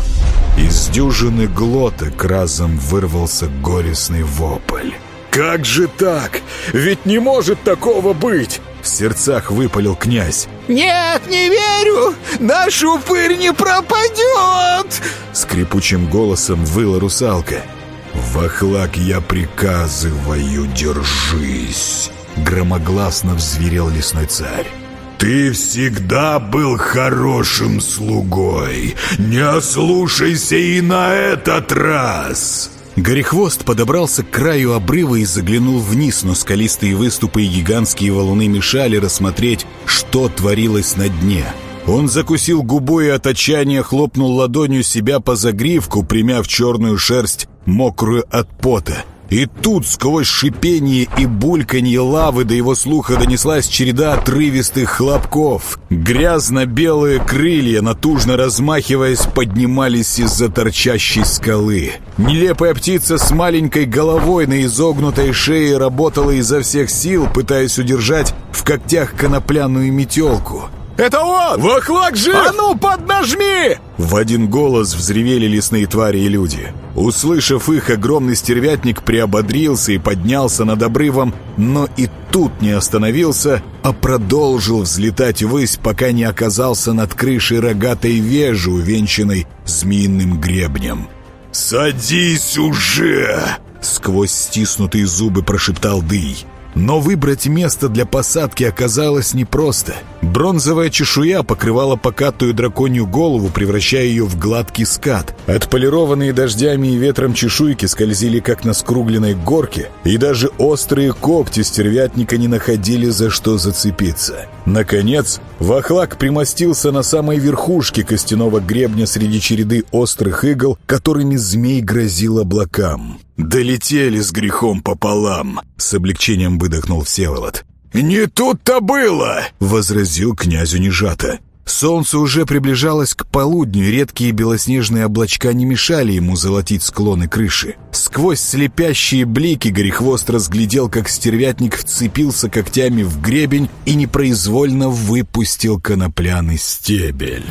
Из дюжины глоток разом вырвался горестный вопль. «Как же так? Ведь не может такого быть!» В сердцах выпалил князь. «Нет, не верю! Наш упырь не пропадет!» Скрипучим голосом выла русалка. «Вахлак, я приказываю, держись!» Громогласно взверел лесной царь. «Ты всегда был хорошим слугой. Не ослушайся и на этот раз!» Горехвост подобрался к краю обрыва и заглянул вниз, но скалистые выступы и гигантские валуны мешали рассмотреть, что творилось на дне. Он закусил губу и от отчаяния хлопнул ладонью себя по загривку, примяв черную шерсть, мокрую от пота. И тут сквозь шипение и бульканье лавы до его слуха донеслась череда отрывистых хлопков. Грязно-белые крылья, натужно размахиваясь, поднимались из-за торчащей скалы. Нелепая птица с маленькой головой на изогнутой шее работала изо всех сил, пытаясь удержать в когтях конопляную метелку. «Это он! Вахлак жив! А ну, поднажми!» В один голос взревели лесные твари и люди. Услышав их, огромный стервятник приободрился и поднялся над обрывом, но и тут не остановился, а продолжил взлетать ввысь, пока не оказался над крышей рогатой вежи, увенчанной змеиным гребнем. «Садись уже!» Сквозь стиснутые зубы прошептал Дый. Но выбрать место для посадки оказалось непросто. Бронзовая чешуя покрывала покатую драконью голову, превращая ее в гладкий скат. Отполированные дождями и ветром чешуйки скользили, как на скругленной горке, и даже острые когти стервятника не находили за что зацепиться. Наконец, Вахлак примостился на самой верхушке костяного гребня среди череды острых игл, которыми змей грозил облакам. «Долетели с грехом пополам!» — с облегчением выдохнул Всеволод. «Не тут-то было!» — возразил князю Нежата. Солнце уже приближалось к полудню, редкие белоснежные облачка не мешали ему золотить склоны крыши. Сквозь слепящие блики Горехвост разглядел, как стервятник вцепился когтями в гребень и непроизвольно выпустил конопляный стебель.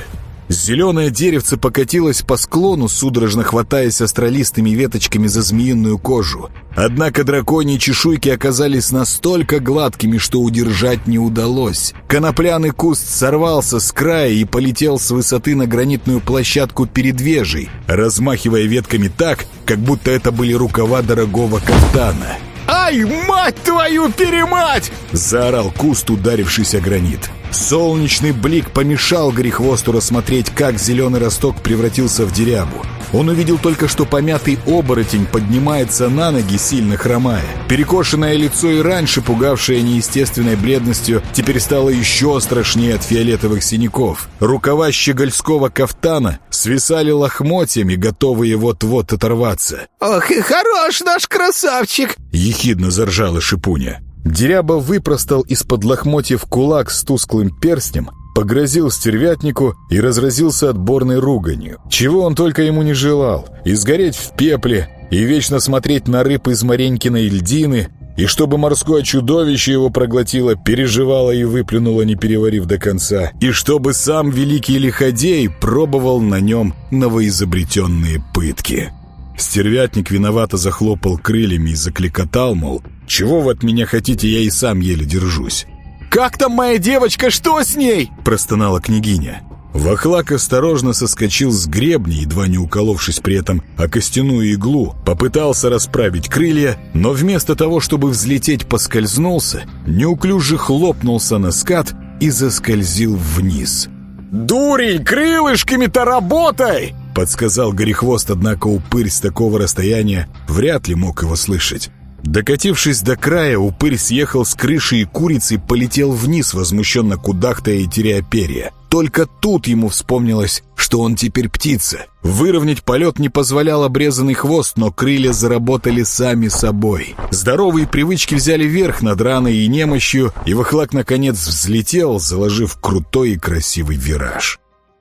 Зеленое деревце покатилось по склону, судорожно хватаясь астролистыми веточками за змеиную кожу. Однако драконьи чешуйки оказались настолько гладкими, что удержать не удалось. Конопляный куст сорвался с края и полетел с высоты на гранитную площадку перед вежей, размахивая ветками так, как будто это были рукава дорогого кафтана. «Ай, мать твою, перемать!» — заорал куст, ударившийся гранит. Солнечный блик помешал Грехвосту рассмотреть, как зеленый росток превратился в дерябу. Он увидел только, что помятый оборотень поднимается на ноги, сильно хромая. Перекошенное лицо и раньше, пугавшее неестественной бледностью, теперь стало еще страшнее от фиолетовых синяков. Рукава щегольского кафтана свисали лохмотьями, готовые вот-вот оторваться. «Ох, и хорош наш красавчик!» — ехидно заржала Шипуня. Деряба выпростал из-под лохмотьев кулак с тусклым перстнем, погрозил стервятнику и разразился отборной руганью. Чего он только ему не желал. И сгореть в пепле, и вечно смотреть на рыб из Маренькиной льдины, и чтобы морское чудовище его проглотило, переживало и выплюнуло, не переварив до конца, и чтобы сам великий лиходей пробовал на нем новоизобретенные пытки. Стервятник виновато захлопал крыльями и закликотал, мол, «Чего вы от меня хотите, я и сам еле держусь». «Как там моя девочка, что с ней?» – простонала княгиня. Вахлак осторожно соскочил с гребня, едва не уколовшись при этом о костяную иглу, попытался расправить крылья, но вместо того, чтобы взлететь, поскользнулся, неуклюже хлопнулся на скат и заскользил вниз. «Дурень, крылышками-то работай!» Подсказал Горехвост, однако упырь с такого расстояния вряд ли мог его слышать. Докатившись до края, упырь съехал с крыши и курицей полетел вниз, возмущенно кудахтая и теряя перья. Только тут ему вспомнилось, что он теперь птица. Выровнять полет не позволял обрезанный хвост, но крылья заработали сами собой. Здоровые привычки взяли верх над раной и немощью, и Вахлак наконец взлетел, заложив крутой и красивый вираж.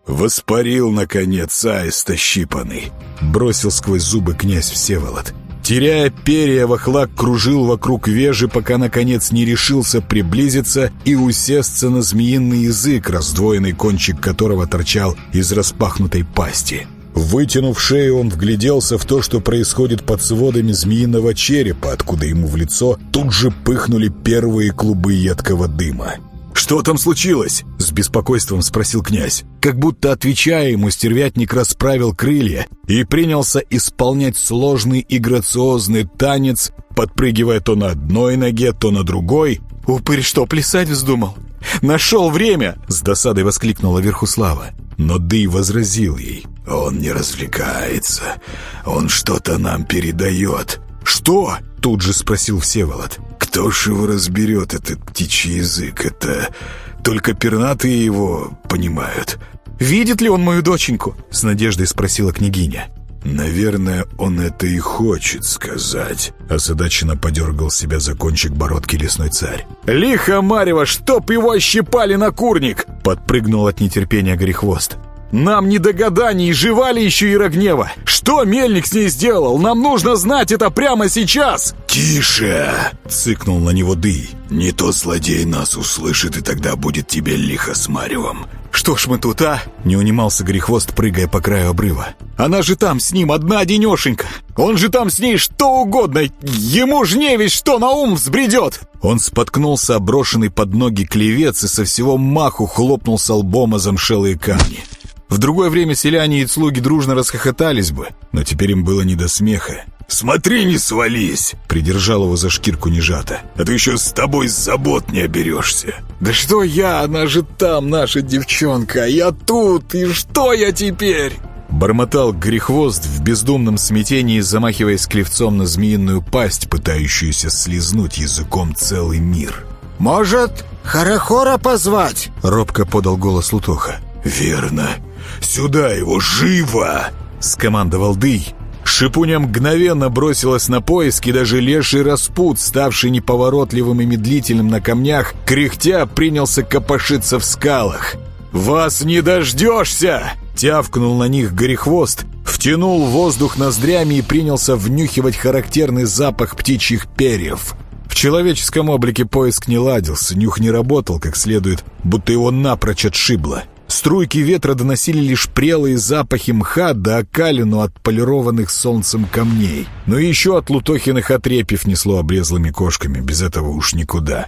«Воспарил, наконец, аиста щипанный!» Бросил сквозь зубы князь Всеволод. Теряя перья, Вахлак кружил вокруг вежи, пока, наконец, не решился приблизиться и усесться на змеиный язык, раздвоенный кончик которого торчал из распахнутой пасти. Вытянув шею, он вгляделся в то, что происходит под сводами змеиного черепа, откуда ему в лицо тут же пыхнули первые клубы едкого дыма. «Что там случилось?» — с беспокойством спросил князь. Как будто отвечая ему, стервятник расправил крылья и принялся исполнять сложный и грациозный танец, подпрыгивая то на одной ноге, то на другой. «Упырь что, плясать вздумал? Нашел время!» — с досадой воскликнула Верхуслава. Но Дый возразил ей. «Он не развлекается. Он что-то нам передает». «Что?» — тут же спросил Всеволод. Кто ж его разберет, этот птичий язык? Это только пернатые его понимают. «Видит ли он мою доченьку?» — с надеждой спросила княгиня. «Наверное, он это и хочет сказать», — озадаченно подергал себя за кончик бородки лесной царь. «Лихо, Марева, чтоб его щипали на курник!» — подпрыгнул от нетерпения Горехвост. Нам не до гаданий, жива ли еще Ирогнева? Что Мельник с ней сделал? Нам нужно знать это прямо сейчас!» «Тише!» — цыкнул на него Дый. «Не то злодей нас услышит, и тогда будет тебе лихо с Маревом». «Что ж мы тут, а?» — не унимался Грехвост, прыгая по краю обрыва. «Она же там с ним одна денешенька! Он же там с ней что угодно! Ему ж не весь что на ум взбредет!» Он споткнулся, оброшенный под ноги клевец, и со всего маху хлопнулся лбом о замшелые камни. В другое время селяне и слуги дружно расхохотались бы, но теперь им было не до смеха. «Смотри, не свались!» — придержал его за шкирку нежата. «А то еще с тобой забот не оберешься!» «Да что я? Она же там, наша девчонка! Я тут! И что я теперь?» Бормотал грехвост в бездумном смятении, замахиваясь клевцом на змеиную пасть, пытающуюся слезнуть языком целый мир. «Может, Харахора позвать?» — робко подал голос Лутоха. «Верно! Сюда его, живо!» — скомандовал Дый, Шипуня мгновенно бросилась на поиски, даже леший распут, ставший неповоротливым и медлительным на камнях, кряхтя принялся копошиться в скалах. «Вас не дождешься!» Тявкнул на них горехвост, втянул воздух ноздрями и принялся внюхивать характерный запах птичьих перьев. В человеческом облике поиск не ладился, нюх не работал как следует, будто его напрочь отшибло. Струйки ветра доносили лишь прелые запахи мха да окалину от полированных солнцем камней. Но еще от лутохиных отрепьев несло обрезлыми кошками, без этого уж никуда.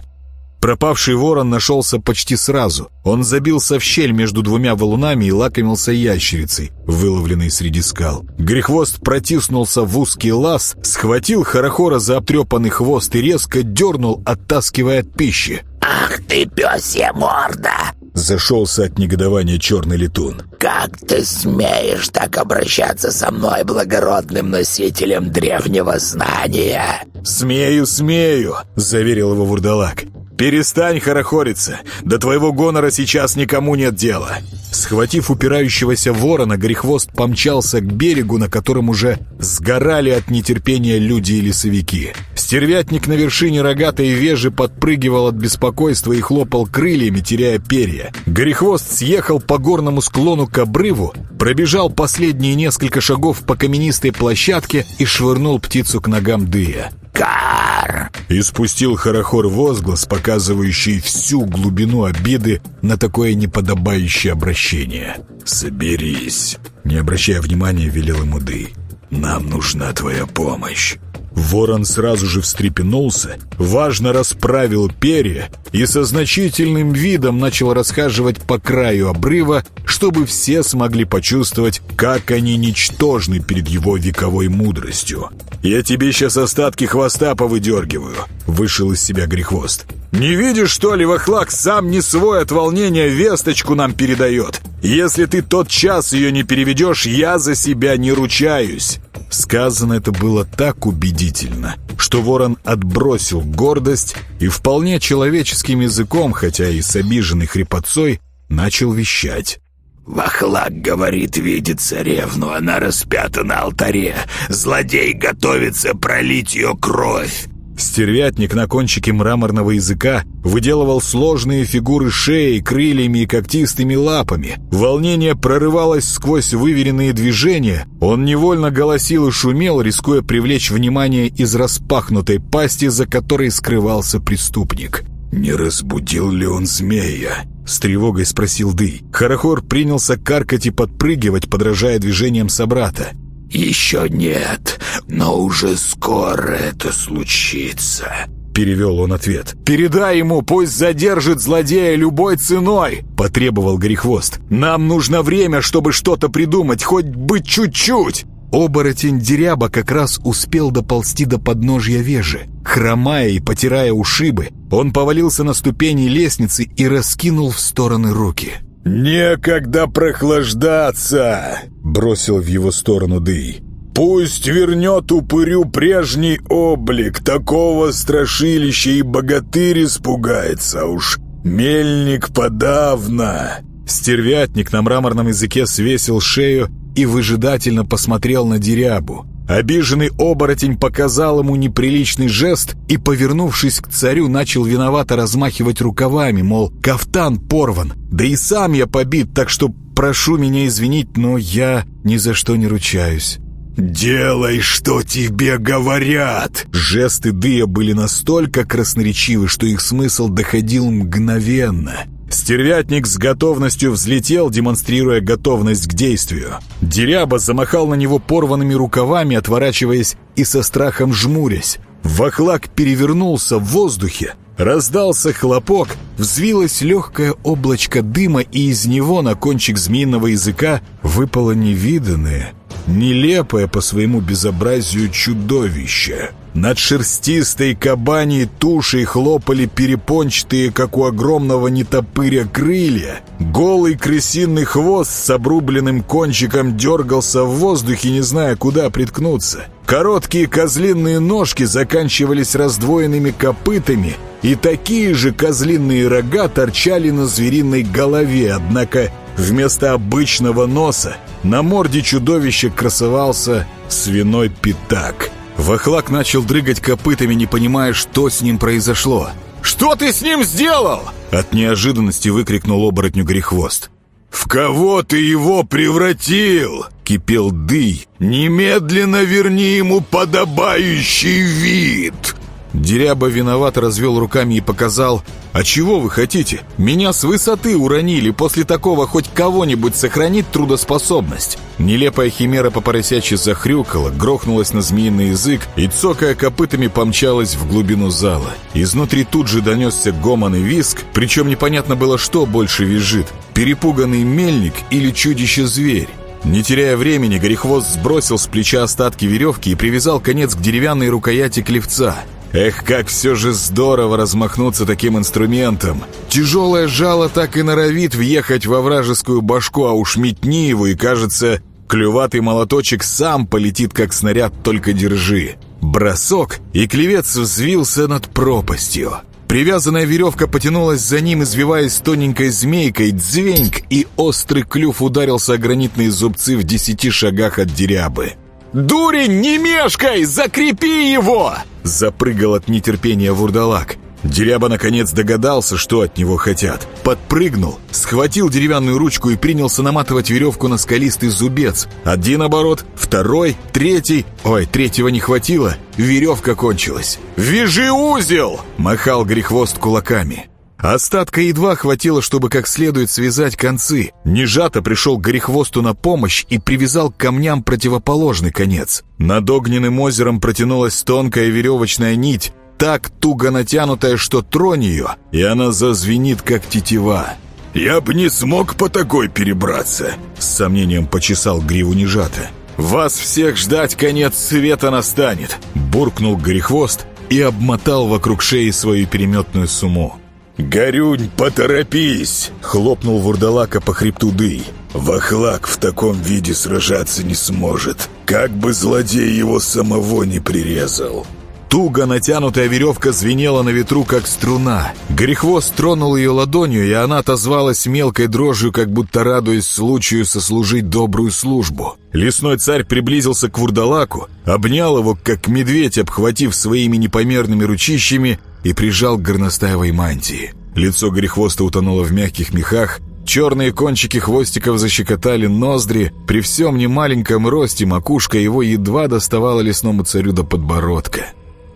Пропавший ворон нашелся почти сразу. Он забился в щель между двумя валунами и лакомился ящерицей, выловленной среди скал. Грехвост протиснулся в узкий лаз, схватил Харахора за обтрепанный хвост и резко дернул, оттаскивая от пищи. «Ах ты, пёсья морда!» Зашелся от негодования черный летун. «Как ты смеешь так обращаться со мной, благородным носителем древнего знания?» «Смею, смею!» — заверил его вурдалак. «Перестань хорохориться! До твоего гонора сейчас никому нет дела!» Схватив упирающегося ворона, Горехвост помчался к берегу, на котором уже сгорали от нетерпения люди и лесовики. Стервятник на вершине рогатой вежи подпрыгивал от беспокойства и хлопал крыльями, теряя перья. Горехвост съехал по горному склону к обрыву, пробежал последние несколько шагов по каменистой площадке и швырнул птицу к ногам Дыя. «Кар!» И спустил Харахор возглас, показывающий всю глубину обиды на такое неподобающее обращение. «Соберись!» Не обращая внимания, велел ему Дый. «Нам нужна твоя помощь!» Ворон сразу же встрепенулся, важно расправил перья и со значительным видом начал расхаживать по краю обрыва, чтобы все смогли почувствовать, как они ничтожны перед его вековой мудростью. «Я тебе сейчас остатки хвоста повыдергиваю», — вышел из себя грехвост. «Не видишь, что ли, Вахлак сам не свой от волнения весточку нам передает? Если ты тот час ее не переведешь, я за себя не ручаюсь». Сказано это было так убедительно, что ворон отбросил гордость и вполне человеческим языком, хотя и с обиженной хрипотцой, начал вещать. «Вахлак, говорит, видит царевну, она распята на алтаре. Злодей готовится пролить ее кровь. Стервятник на кончике мраморного языка выделывал сложные фигуры шеи, крыльями и когтистыми лапами. Волнение прорывалось сквозь выверенные движения. Он невольно голосил и шумел, рискуя привлечь внимание из распахнутой пасти, за которой скрывался преступник. «Не разбудил ли он змея?» — с тревогой спросил Дый. Харахор принялся каркать и подпрыгивать, подражая движениям собрата. «Еще нет, но уже скоро это случится», — перевел он ответ. «Передай ему, пусть задержит злодея любой ценой!» — потребовал Горехвост. «Нам нужно время, чтобы что-то придумать, хоть бы чуть-чуть!» Оборотень Деряба как раз успел доползти до подножья вежи. Хромая и потирая ушибы, он повалился на ступени лестницы и раскинул в стороны руки. «Некогда прохлаждаться!» — бросил в его сторону Дый. «Пусть вернет упырю прежний облик, такого страшилища и богатырь испугается уж. Мельник подавно!» Стервятник на мраморном языке свесил шею и выжидательно посмотрел на Дерябу. Обиженный оборотень показал ему неприличный жест и, повернувшись к царю, начал виновато размахивать рукавами, мол, кафтан порван, да и сам я побит, так что прошу меня извинить, но я ни за что не ручаюсь. «Делай, что тебе говорят!» Жесты Дыя были настолько красноречивы, что их смысл доходил мгновенно. Стервятник с готовностью взлетел, демонстрируя готовность к действию. Деряба замахал на него порванными рукавами, отворачиваясь и со страхом жмурясь. Вахлак перевернулся в воздухе, Раздался хлопок, взвилось легкое облачко дыма, и из него на кончик змеиного языка выпало невиданное, нелепое по своему безобразию чудовище. Над шерстистой кабаней тушей хлопали перепончатые, как у огромного нетопыря, крылья. Голый крысиный хвост с обрубленным кончиком дергался в воздухе, не зная, куда приткнуться. Короткие козлиные ножки заканчивались раздвоенными копытами, и такие же козлиные рога торчали на звериной голове, однако вместо обычного носа на морде чудовища красовался свиной пятак — Вахлак начал дрыгать копытами, не понимая, что с ним произошло. «Что ты с ним сделал?» От неожиданности выкрикнул оборотню Грехвост. «В кого ты его превратил?» — кипел Дый. «Немедленно верни ему подобающий вид!» Деряба виноват развел руками и показал «А чего вы хотите? Меня с высоты уронили, после такого хоть кого-нибудь сохранит трудоспособность». Нелепая химера по поросячьи захрюкала, грохнулась на змеиный язык и, цокая копытами, помчалась в глубину зала. Изнутри тут же донесся гомон и виск, причем непонятно было, что больше визжит – перепуганный мельник или чудище-зверь. Не теряя времени, Горехвост сбросил с плеча остатки веревки и привязал конец к деревянной рукояти клевца – Эх, как все же здорово размахнуться таким инструментом. Тяжелое жало так и норовит въехать во вражескую башку, а уж метни его, и кажется, клюватый молоточек сам полетит, как снаряд, только держи. Бросок, и клевец взвился над пропастью. Привязанная веревка потянулась за ним, извиваясь тоненькой змейкой, дзвеньк, и острый клюв ударился о гранитные зубцы в десяти шагах от дерябы. «Дурень, не мешкай! Закрепи его!» Запрыгал от нетерпения вурдалак. Деряба наконец догадался, что от него хотят. Подпрыгнул, схватил деревянную ручку и принялся наматывать веревку на скалистый зубец. Один оборот, второй, третий. Ой, третьего не хватило, веревка кончилась. «Вяжи узел!» — махал грехвост кулаками. Остатка едва хватило, чтобы как следует связать концы. Нежато пришел к горехвосту на помощь и привязал к камням противоположный конец. Над огненным озером протянулась тонкая веревочная нить, так туго натянутая, что тронь ее, и она зазвенит, как тетива. «Я бы не смог по такой перебраться», — с сомнением почесал гриву Нежата. «Вас всех ждать конец света настанет», — буркнул Горехвост и обмотал вокруг шеи свою переметную сумму. «Горюнь, поторопись!» — хлопнул вурдалака по хребту дый. «Вахлак в таком виде сражаться не сможет, как бы злодей его самого не прирезал». Туго натянутая веревка звенела на ветру, как струна. Грехвост тронул ее ладонью, и она отозвалась мелкой дрожью, как будто радуясь случаю сослужить добрую службу. Лесной царь приблизился к вурдалаку, обнял его, как медведь, обхватив своими непомерными ручищами, и прижал к горностаевой мантии. Лицо Грехвоста утонуло в мягких мехах, черные кончики хвостиков защекотали ноздри, при всем немаленьком росте макушка его едва доставала лесному царю до подбородка.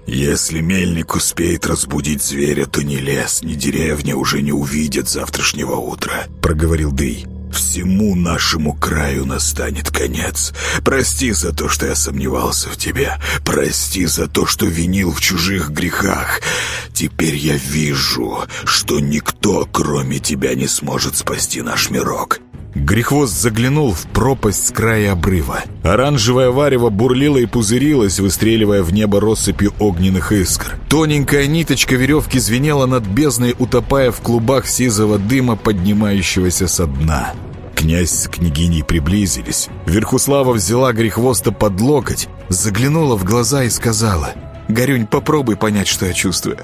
«Если мельник успеет разбудить зверя, то ни лес, ни деревня уже не увидят завтрашнего утра», — проговорил Дый. Всему нашему краю настанет конец. Прости за то, что я сомневался в тебе. Прости за то, что винил в чужих грехах. Теперь я вижу, что никто, кроме тебя, не сможет спасти наш мирок. Грехвост заглянул в пропасть с края обрыва. Оранжевое варево бурлило и пузырилось, выстреливая в небо россыпью огненных искр. Тоненькая ниточка веревки звенела над бездной, утопая в клубах сизого дыма, поднимающегося со дна. Князь с княгиней приблизились. Верхуслава взяла Грехвоста под локоть, заглянула в глаза и сказала — Горюнь, попробуй понять, что я чувствую.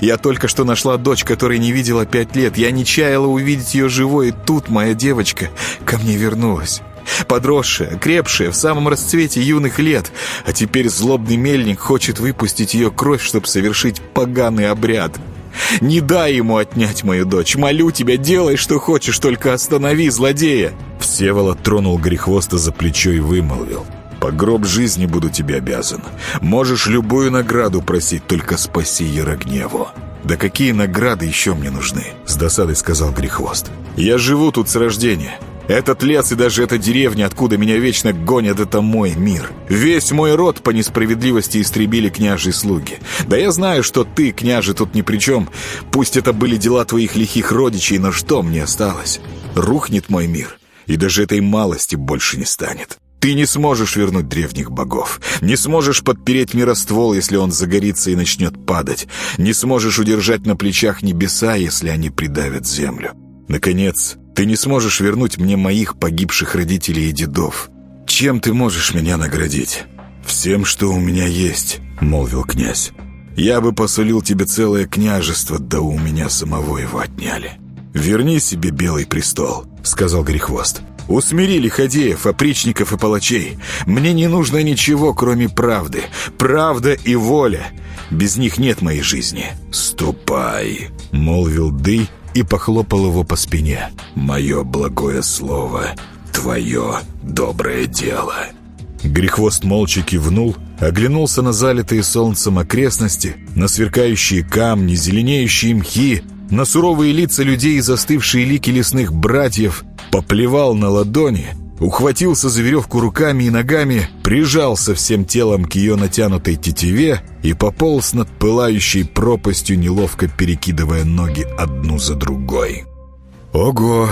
Я только что нашла дочь, которой не видела пять лет. Я не чаяла увидеть ее живой, и тут моя девочка ко мне вернулась. Подросшая, крепшая, в самом расцвете юных лет. А теперь злобный мельник хочет выпустить ее кровь, чтобы совершить поганый обряд. Не дай ему отнять мою дочь. Молю тебя, делай, что хочешь, только останови злодея. Всеволод тронул Грехвоста за плечо и вымолвил. По гроб жизни буду тебе обязан. Можешь любую награду просить, только спаси Ярогневу». «Да какие награды еще мне нужны?» — с досадой сказал Грехвост. «Я живу тут с рождения. Этот лес и даже эта деревня, откуда меня вечно гонят, это мой мир. Весь мой род по несправедливости истребили княжьи слуги. Да я знаю, что ты, княже, тут ни при чем. Пусть это были дела твоих лихих родичей, но что мне осталось? Рухнет мой мир, и даже этой малости больше не станет. Ты не сможешь вернуть древних богов. Не сможешь подпереть мироствол, если он загорится и начнет падать. Не сможешь удержать на плечах небеса, если они придавят землю. Наконец, ты не сможешь вернуть мне моих погибших родителей и дедов. Чем ты можешь меня наградить? Всем, что у меня есть, молвил князь. Я бы посулил тебе целое княжество, да у меня самого его отняли. Верни себе белый престол, сказал Грехвост. Усмири лиходеев, опричников и палачей. Мне не нужно ничего, кроме правды. Правда и воля. Без них нет моей жизни. Ступай, молвил Ды и похлопал его по спине. «Мое благое слово, твое доброе дело». Грехвост молча кивнул, оглянулся на залитые солнцем окрестности, на сверкающие камни, зеленеющие мхи, на суровые лица людей и застывшие лики лесных братьев, поплевал на ладони — ухватился за веревку руками и ногами, прижался всем телом к ее натянутой тетиве и пополз над пылающей пропастью, неловко перекидывая ноги одну за другой. Ого!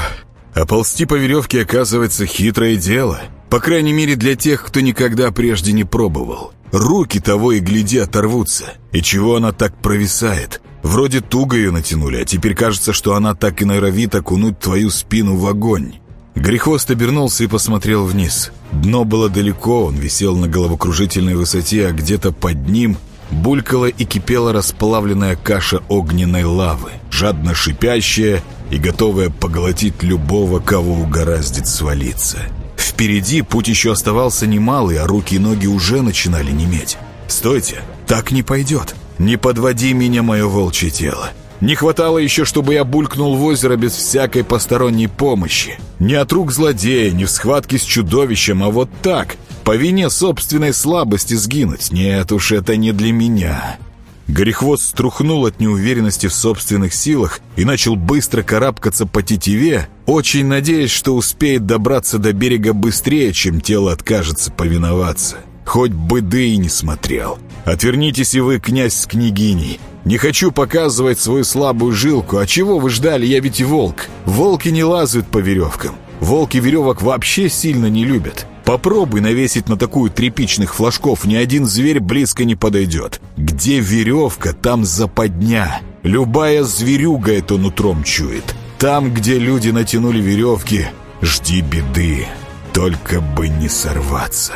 А ползти по веревке оказывается хитрое дело. По крайней мере для тех, кто никогда прежде не пробовал. Руки того и гляди оторвутся. И чего она так провисает? Вроде туго ее натянули, а теперь кажется, что она так и норовит окунуть твою спину в огонь. Грехвост обернулся и посмотрел вниз. Дно было далеко, он висел на головокружительной высоте, а где-то под ним булькала и кипела расплавленная каша огненной лавы, жадно шипящая и готовая поглотить любого, кого угораздит свалиться. Впереди путь еще оставался немалый, а руки и ноги уже начинали неметь. «Стойте! Так не пойдет! Не подводи меня, мое волчье тело! Не хватало еще, чтобы я булькнул в озеро без всякой посторонней помощи. Не от рук злодея, не в схватке с чудовищем, а вот так, по вине собственной слабости сгинуть. Нет уж, это не для меня. Горехвост струхнул от неуверенности в собственных силах и начал быстро карабкаться по тетиве, очень надеясь, что успеет добраться до берега быстрее, чем тело откажется повиноваться. Хоть бы да и не смотрел. «Отвернитесь и вы, князь с княгиней. Не хочу показывать свою слабую жилку. А чего вы ждали? Я ведь волк. Волки не лазают по веревкам. Волки веревок вообще сильно не любят. Попробуй навесить на такую тряпичных флажков, ни один зверь близко не подойдет. Где веревка, там западня. Любая зверюга это нутром чует. Там, где люди натянули веревки, жди беды. Только бы не сорваться.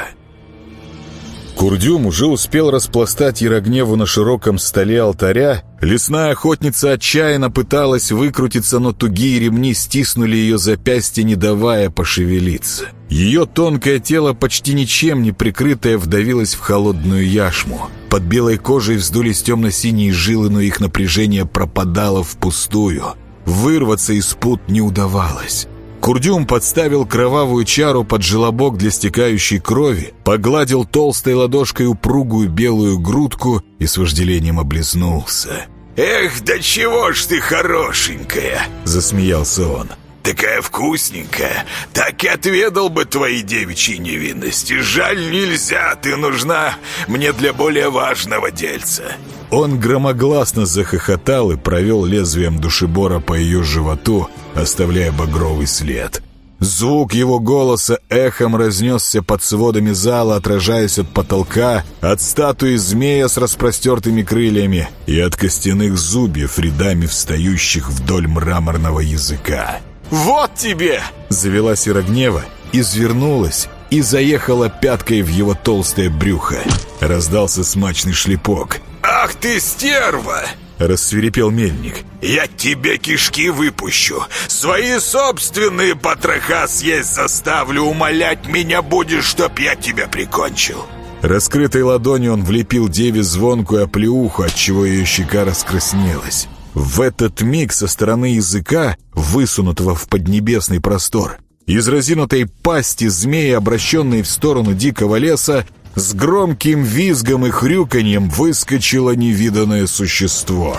Курдюм уже успел распластать Ярогневу на широком столе алтаря. Лесная охотница отчаянно пыталась выкрутиться, но тугие ремни стиснули ее запястье, не давая пошевелиться. Ее тонкое тело, почти ничем не прикрытое, вдавилось в холодную яшму. Под белой кожей вздулись темно-синие жилы, но их напряжение пропадало впустую. Вырваться из пут не удавалось. Курдюм подставил кровавую чару под желобок для стекающей крови, погладил толстой ладошкой упругую белую грудку и с вожделением облизнулся. «Эх, да чего ж ты хорошенькая!» — засмеялся он. «Такая вкусненькая! Так и отведал бы твои девичьи невинности! Жаль, нельзя, ты нужна мне для более важного дельца!» Он громогласно захохотал и провел лезвием душебора по ее животу, оставляя багровый след. Звук его голоса эхом разнесся под сводами зала, отражаясь от потолка, от статуи змея с распростертыми крыльями и от костяных зубьев, рядами встающих вдоль мраморного языка. «Вот тебе!» — завела Серогнева, извернулась и заехала пяткой в его толстое брюхо. Раздался смачный шлепок. «Ах ты, стерва!» — рассверепел мельник. «Я тебе кишки выпущу! Свои собственные потроха съесть заставлю! Умолять меня будешь, чтоб я тебя прикончил!» Раскрытой ладонью он влепил деве звонкую оплеуху, отчего ее щека раскраснелась. В этот миг со стороны языка, высунутого в поднебесный простор, из разинутой пасти змеи, обращенной в сторону дикого леса, с громким визгом и хрюканьем выскочило невиданное существо.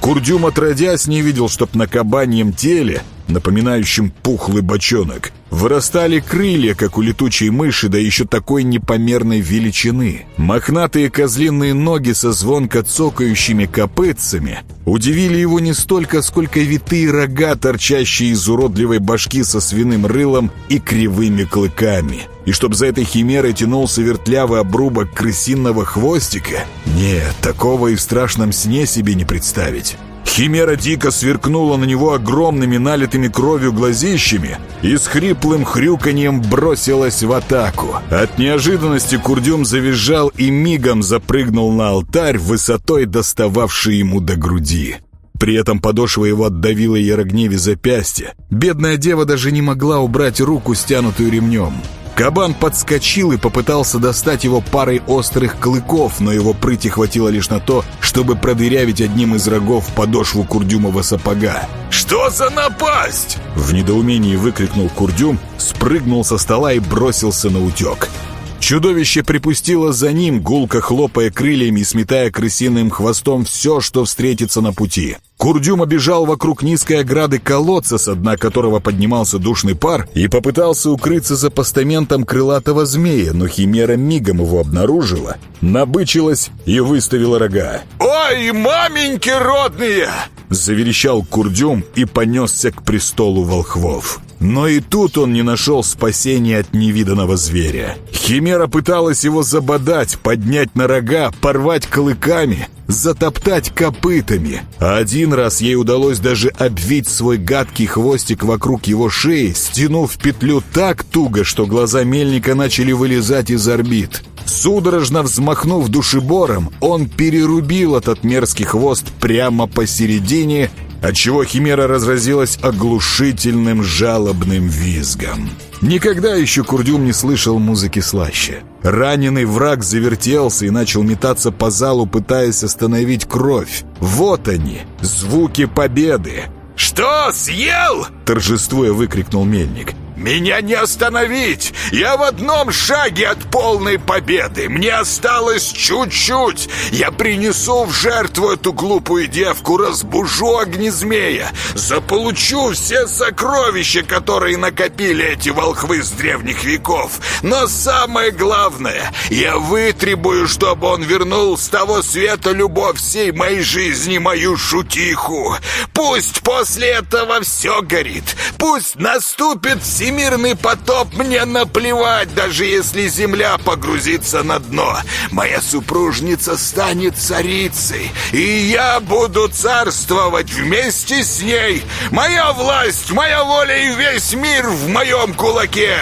Курдюм отродясь не видел, чтоб на кабаньем теле, напоминающем пухлый бочонок, Вырастали крылья, как у летучей мыши, да еще такой непомерной величины. Мохнатые козлиные ноги со звонко цокающими копытцами удивили его не столько, сколько витые рога, торчащие из уродливой башки со свиным рылом и кривыми клыками. И чтоб за этой химерой тянулся вертлявый обрубок крысиного хвостика? Нет, такого и в страшном сне себе не представить. Химера дико сверкнула на него огромными налитыми кровью глазищами и с хриплым хрюканьем бросилась в атаку. От неожиданности Курдюм завизжал и мигом запрыгнул на алтарь, высотой достававший ему до груди. При этом подошва его отдавила Ярогневе запястье. Бедная дева даже не могла убрать руку, стянутую ремнем. Кабан подскочил и попытался достать его парой острых клыков, но его прыти хватило лишь на то, чтобы продырявить одним из рогов подошву Курдюмова сапога. «Что за напасть?» В недоумении выкрикнул Курдюм, спрыгнул со стола и бросился на утек. Чудовище припустило за ним, гулко хлопая крыльями и сметая крысиным хвостом все, что встретится на пути. Курдюм обежал вокруг низкой ограды колодца, с дна которого поднимался душный пар, и попытался укрыться за постаментом крылатого змея, но химера мигом его обнаружила, набычилась и выставила рога. «Ой, маменьки родные!» Заверещал Курдюм и понесся к престолу волхвов. Но и тут он не нашел спасения от невиданного зверя. Химера пыталась его забодать, поднять на рога, порвать клыками, затоптать копытами. Один раз ей удалось даже обвить свой гадкий хвостик вокруг его шеи, стянув петлю так туго, что глаза мельника начали вылезать из орбит. Судорожно взмахнув душебором, он перерубил этот мерзкий хвост прямо посередине отчего Химера разразилась оглушительным жалобным визгом. Никогда еще Курдюм не слышал музыки слаще. Раненый враг завертелся и начал метаться по залу, пытаясь остановить кровь. Вот они, звуки победы. «Что, съел?» — торжествуя выкрикнул мельник. «Меня не остановить! Я в одном шаге от полной победы! Мне осталось чуть-чуть! Я принесу в жертву эту глупую девку, разбужу огнезмея, заполучу все сокровища, которые накопили эти волхвы с древних веков! Но самое главное, я вытребую, чтобы он вернул с того света любовь всей моей жизни, мою шутиху! Пусть после этого все горит! Пусть наступит все всемирный потоп мне наплевать, даже если земля погрузится на дно. Моя супружница станет царицей, и я буду царствовать вместе с ней. Моя власть, моя воля и весь мир в моем кулаке!»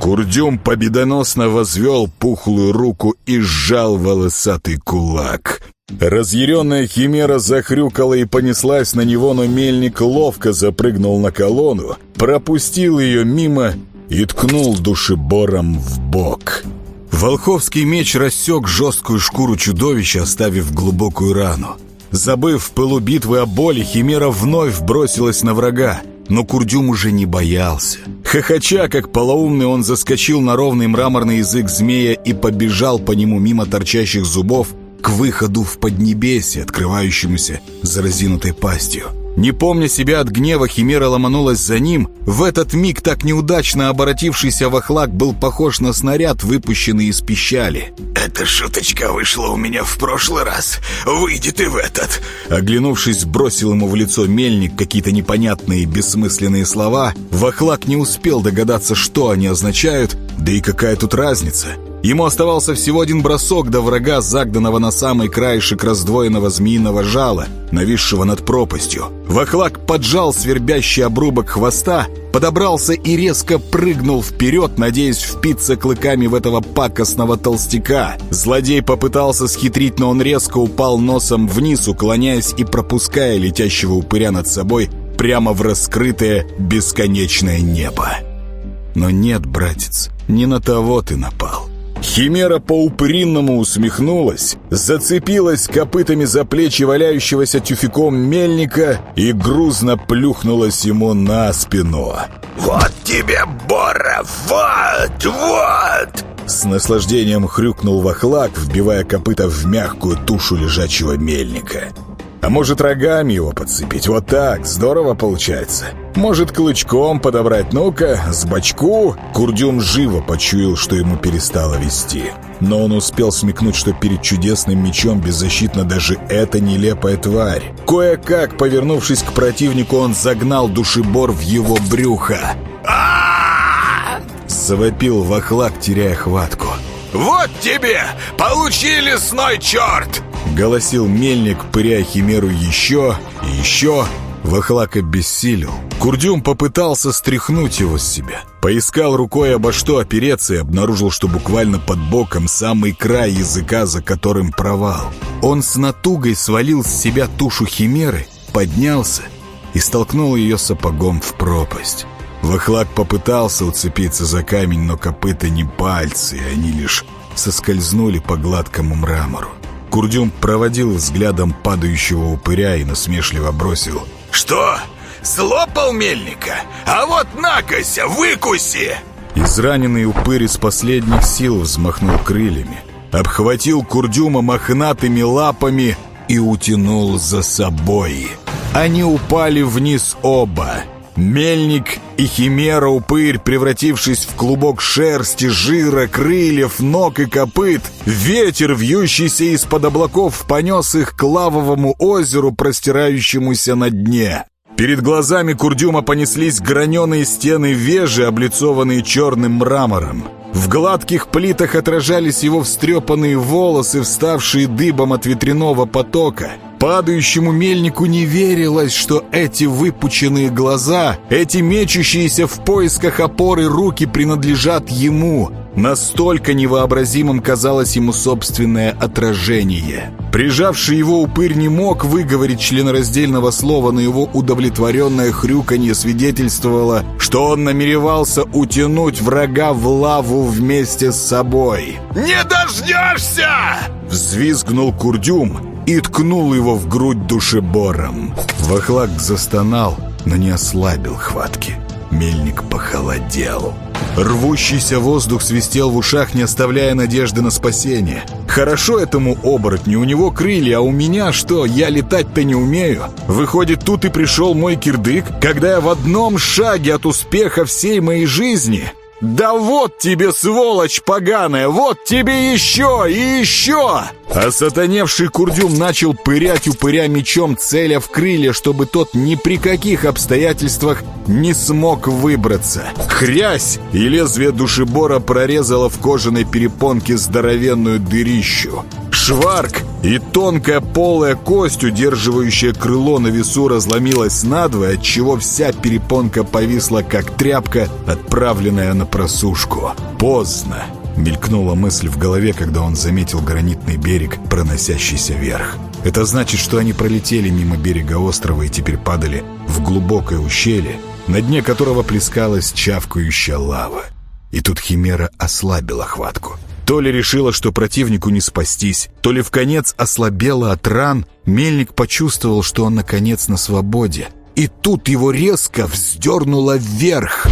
Курдюм победоносно возвел пухлую руку и сжал волосатый кулак. Разъяренная химера захрюкала и понеслась на него, но мельник ловко запрыгнул на колонну, пропустил ее мимо и ткнул душебором в бок. Волховский меч рассек жесткую шкуру чудовища, оставив глубокую рану. Забыв в пылу битвы о боли, химера вновь бросилась на врага. Но Курдюм уже не боялся. Хохоча, как полоумный, он заскочил на ровный мраморный язык змея и побежал по нему мимо торчащих зубов, к выходу в Поднебесье, открывающемуся за разинутой пастью. Не помня себя от гнева, Химера ломанулась за ним. В этот миг так неудачно оборотившийся вахлак был похож на снаряд, выпущенный из пищали. «Эта шуточка вышла у меня в прошлый раз. Выйдет и в этот!» Оглянувшись, бросил ему в лицо мельник какие-то непонятные бессмысленные слова. Вахлак не успел догадаться, что они означают, да и какая тут разница. Ему оставался всего один бросок до врага, загнанного на самый краешек раздвоенного змеиного жала, нависшего над пропастью. Вахлак поджал свербящий обрубок хвоста, подобрался и резко прыгнул вперед, надеясь впиться клыками в этого пакостного толстяка. Злодей попытался схитрить, но он резко упал носом вниз, уклоняясь и пропуская летящего упыря над собой прямо в раскрытое бесконечное небо. Но нет, братец, не на того ты напал. Химера по-упыринному усмехнулась, зацепилась копытами за плечи валяющегося тюфяком мельника и грузно плюхнулась ему на спину. «Вот тебе, Бора, вот, вот!» С наслаждением хрюкнул вахлак, вбивая копыта в мягкую тушу лежачего мельника. «А может, рогами его подцепить? Вот так, здорово получается!» Может, клычком подобрать? Ну-ка, с бочку!» Курдюм живо почуял, что ему перестало вести. Но он успел смекнуть, что перед чудесным мечом беззащитна даже эта нелепая тварь. Кое-как, повернувшись к противнику, он загнал душебор в его брюхо. Завопил вахлак, теряя хватку. «Вот тебе! Получи, лесной черт!» Голосил мельник, пыряя химеру еще и еще. Вахлак обессилел. Курдюм попытался стряхнуть его с себя. Поискал рукой обо что опереться и обнаружил, что буквально под боком самый край языка, за которым провал. Он с натугой свалил с себя тушу химеры, поднялся и столкнул ее сапогом в пропасть. Вахлак попытался уцепиться за камень, но копыта не пальцы, они лишь соскользнули по гладкому мрамору. Курдюм проводил взглядом падающего упыря и насмешливо бросил «Что? Слопал мельника? А вот накося, выкуси!» Израненный упырь из последних сил взмахнул крыльями, обхватил Курдюма мохнатыми лапами и утянул за собой. Они упали вниз оба — Мельник и химера-упырь, превратившись в клубок шерсти, жира, крыльев, ног и копыт, ветер, вьющийся из-под облаков, понес их к лавовому озеру, простирающемуся на дне. Перед глазами Курдюма понеслись граненые стены вежи, облицованные черным мрамором. В гладких плитах отражались его встрепанные волосы, вставшие дыбом от ветряного потока — Падающему мельнику не верилось, что эти выпученные глаза, эти мечущиеся в поисках опоры руки принадлежат ему. Настолько невообразимым казалось ему собственное отражение. Прижавший его упырь не мог выговорить членораздельного слова, но его удовлетворенное хрюканье свидетельствовало, что он намеревался утянуть врага в лаву вместе с собой. «Не дождешься!» Взвизгнул Курдюм, и ткнул его в грудь душебором. Вахлак застонал, но не ослабил хватки. Мельник похолодел. Рвущийся воздух свистел в ушах, не оставляя надежды на спасение. Хорошо этому оборотню, у него крылья, а у меня что, я летать-то не умею? Выходит, тут и пришел мой кирдык, когда я в одном шаге от успеха всей моей жизни... «Да вот тебе, сволочь поганая! Вот тебе еще и еще!» А сатаневший курдюм начал пырять упыря мечом, целя в крылья, чтобы тот ни при каких обстоятельствах не смог выбраться. Хрясь! И лезвие душебора прорезало в кожаной перепонке здоровенную дырищу. Шварк! И тонкая полая кость, удерживающая крыло на весу, разломилась надвое, отчего вся перепонка повисла, как тряпка, отправленная на просушку. Поздно. Мелькнула мысль в голове, когда он заметил гранитный берег, проносящийся вверх. Это значит, что они пролетели мимо берега острова и теперь падали в глубокое ущелье, на дне которого плескалась чавкающая лава. И тут Химера ослабила хватку. То ли решила, что противнику не спастись, то ли в конец ослабела от ран, мельник почувствовал, что он наконец на свободе. И тут его резко вздернуло вверх.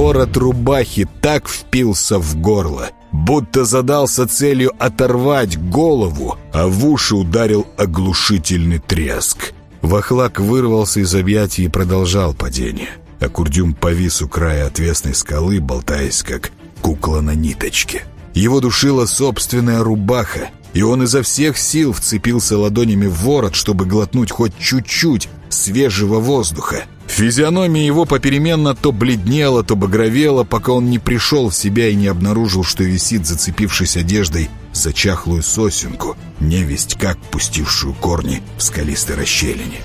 Ворот рубахи так впился в горло, будто задался целью оторвать голову, а в уши ударил оглушительный треск. Вахлак вырвался из объятий и продолжал падение. А Курдюм повис у края отвесной скалы, болтаясь, как кукла на ниточке. Его душила собственная рубаха, и он изо всех сил вцепился ладонями в ворот, чтобы глотнуть хоть чуть-чуть свежего воздуха. Физиономия его попеременно то бледнела, то багровела, пока он не пришел в себя и не обнаружил, что висит, зацепившись одеждой за чахлую сосенку, невесть как пустившую корни в скалистой расщелине.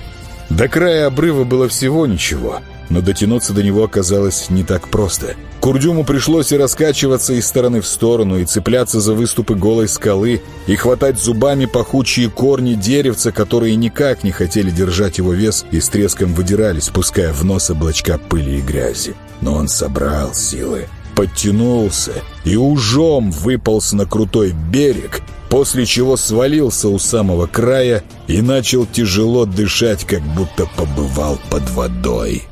До края обрыва было всего ничего — но дотянуться до него оказалось не так просто. Курдюму пришлось и раскачиваться из стороны в сторону, и цепляться за выступы голой скалы, и хватать зубами пахучие корни деревца, которые никак не хотели держать его вес и с треском выдирались, пуская в нос облачка пыли и грязи. Но он собрал силы, подтянулся и ужом выполз на крутой берег, после чего свалился у самого края и начал тяжело дышать, как будто побывал под водой.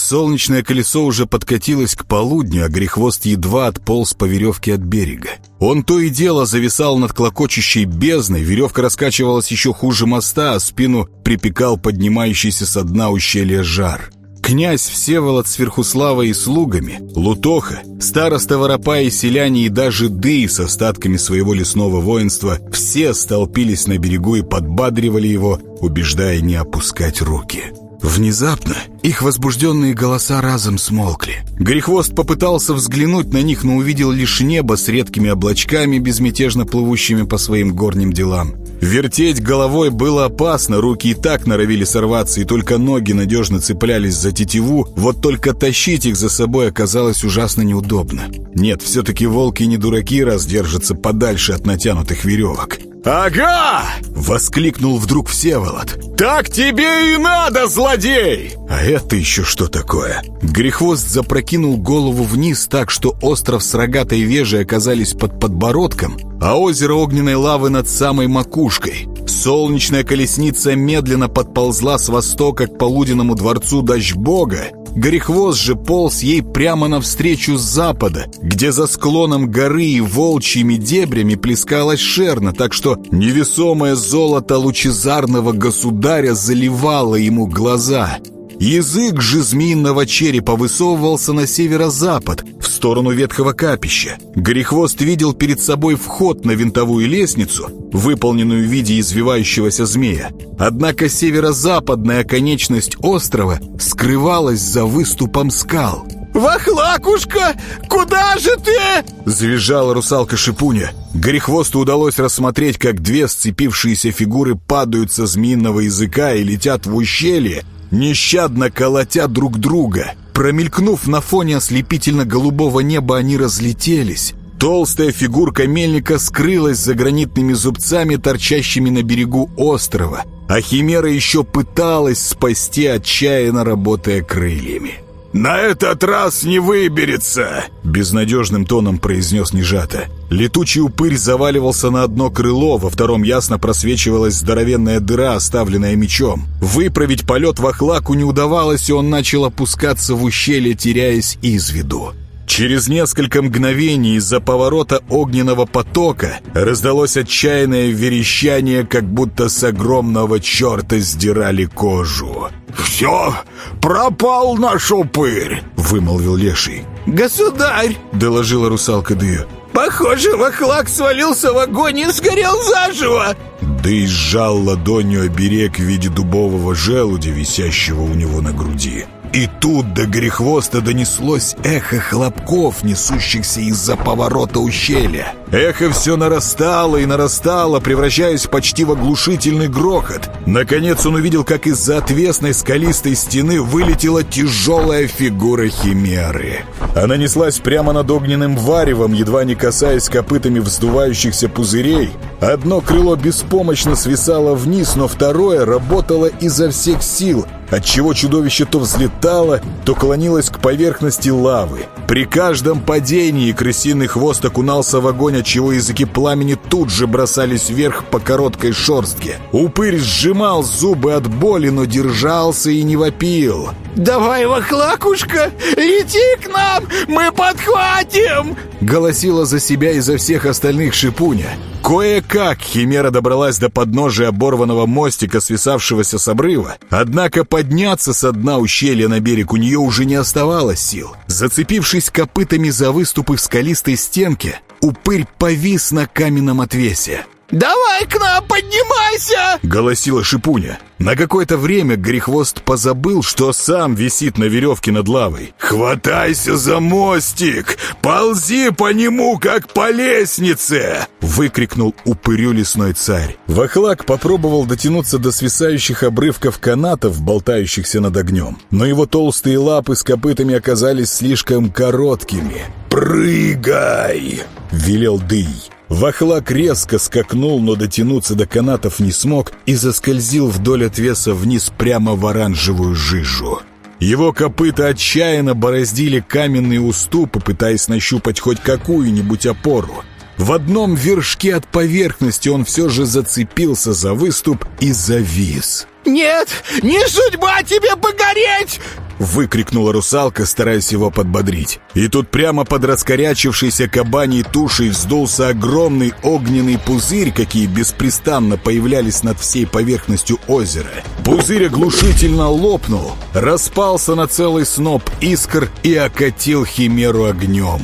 Солнечное колесо уже подкатилось к полудню, а грехвост едва отполз по веревке от берега. Он то и дело зависал над клокочущей бездной, веревка раскачивалась еще хуже моста, а спину припекал поднимающийся со дна ущелья жар. Князь Всеволод с Верхуславой и слугами, Лутоха, староста Воропа и селяне и даже Дый с остатками своего лесного воинства все столпились на берегу и подбадривали его, убеждая не опускать руки. Внезапно их возбужденные голоса разом смолкли. Грехвост попытался взглянуть на них, но увидел лишь небо с редкими облачками, безмятежно плывущими по своим горним делам. Вертеть головой было опасно, руки и так норовили сорваться, и только ноги надежно цеплялись за тетиву, вот только тащить их за собой оказалось ужасно неудобно. Нет, все-таки волки не дураки, раз держатся подальше от натянутых веревок. «Ага!» — воскликнул вдруг Всеволод. «Так тебе и надо, злодей!» «А это еще что такое?» Грехвост запрокинул голову вниз так, что остров с рогатой вежей оказались под подбородком, а озеро огненной лавы над самой макушкой. Солнечная колесница медленно подползла с востока к полуденному дворцу Дачбога, Горехвост же полз ей прямо навстречу с запада, где за склоном горы и волчьими дебрями плескалась шерна, так что невесомое золото лучезарного государя заливало ему глаза. Язык же змеиного черепа высовывался на северо-запад, в сторону ветхого капища. Горехвост видел перед собой вход на винтовую лестницу, выполненную в виде извивающегося змея. Однако северо-западная конечность острова скрывалась за выступом скал. «Вахлакушка, куда же ты?» Завизжала русалка Шипуня. Горехвосту удалось рассмотреть, как две сцепившиеся фигуры падают со змеиного языка и летят в ущелье, нещадно колотя друг друга. Промелькнув на фоне ослепительно-голубого неба, они разлетелись. Толстая фигурка мельника скрылась за гранитными зубцами, торчащими на берегу острова, а Химера еще пыталась спасти, отчаянно работая крыльями. «На этот раз не выберется!» Безнадежным тоном произнес Нежата. Летучий упырь заваливался на одно крыло, во втором ясно просвечивалась здоровенная дыра, оставленная мечом. Выправить полет в охлаку не удавалось, и он начал опускаться в ущелье, теряясь из виду. Через несколько мгновений из-за поворота огненного потока раздалось отчаянное верещание, как будто с огромного черта сдирали кожу. «Все, пропал наш упырь!» — вымолвил Леший. «Государь!» — доложила русалка Дыя. «Похоже, Вахлак свалился в огонь и сгорел заживо!» Да и сжал ладонью оберег в виде дубового желудя, висящего у него на груди. И тут до грехвоста донеслось эхо хлопков, несущихся из-за поворота ущелья. Эхо все нарастало и нарастало, превращаясь почти в оглушительный грохот. Наконец он увидел, как из-за отвесной скалистой стены вылетела тяжелая фигура химеры. Она неслась прямо над огненным варевом, едва не касаясь копытами вздувающихся пузырей. Одно крыло беспомощно свисало вниз, но второе работало изо всех сил, отчего чудовище то взлетало, то клонилось к поверхности лавы. При каждом падении крысиный хвост окунался в огонь, отчего языки пламени тут же бросались вверх по короткой шорстке. Упырь сжимал зубы от боли, но держался и не вопил. «Давай, Вахлакушка, лети к нам, мы подхватим!» Голосила за себя и за всех остальных шипуня. Кое-как Химера добралась до подножия оборванного мостика, свисавшегося с обрыва. Однако подняться со дна ущелья на берег у нее уже не оставалось сил. Зацепившись копытами за выступы в скалистой стенке, упырь повис на каменном отвесе. «Давай к нам, поднимайся!» — голосила Шипуня. На какое-то время Грехвост позабыл, что сам висит на веревке над лавой. «Хватайся за мостик! Ползи по нему, как по лестнице!» — выкрикнул упырю лесной царь. Вахлак попробовал дотянуться до свисающих обрывков канатов, болтающихся над огнем. Но его толстые лапы с копытами оказались слишком короткими. «Прыгай!» — велел Дый. Вахлак резко скакнул, но дотянуться до канатов не смог и заскользил вдоль отвеса вниз прямо в оранжевую жижу. Его копыта отчаянно бороздили каменные уступы, пытаясь нащупать хоть какую-нибудь опору. В одном вершке от поверхности он все же зацепился за выступ и завис. «Нет, не судьба тебе погореть!» выкрикнула русалка, стараясь его подбодрить. И тут прямо под раскорячившейся кабаней тушей вздулся огромный огненный пузырь, какие беспрестанно появлялись над всей поверхностью озера. Пузырь оглушительно лопнул, распался на целый сноп искр и окатил химеру огнем.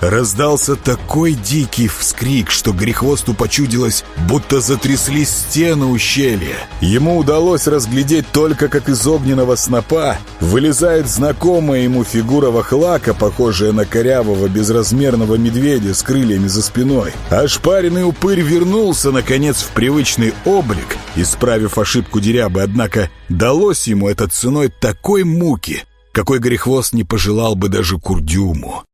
Раздался такой дикий вскрик, что грехвосту почудилось, будто затряслись стены ущелья. Ему удалось разглядеть только, как из огненного снопа вылезает знакомая ему фигура вахлака, похожая на корявого безразмерного медведя с крыльями за спиной. Ошпаренный упырь вернулся, наконец, в привычный облик, исправив ошибку дерябы, однако далось ему это ценой такой муки, какой грехвост не пожелал бы даже Курдюму.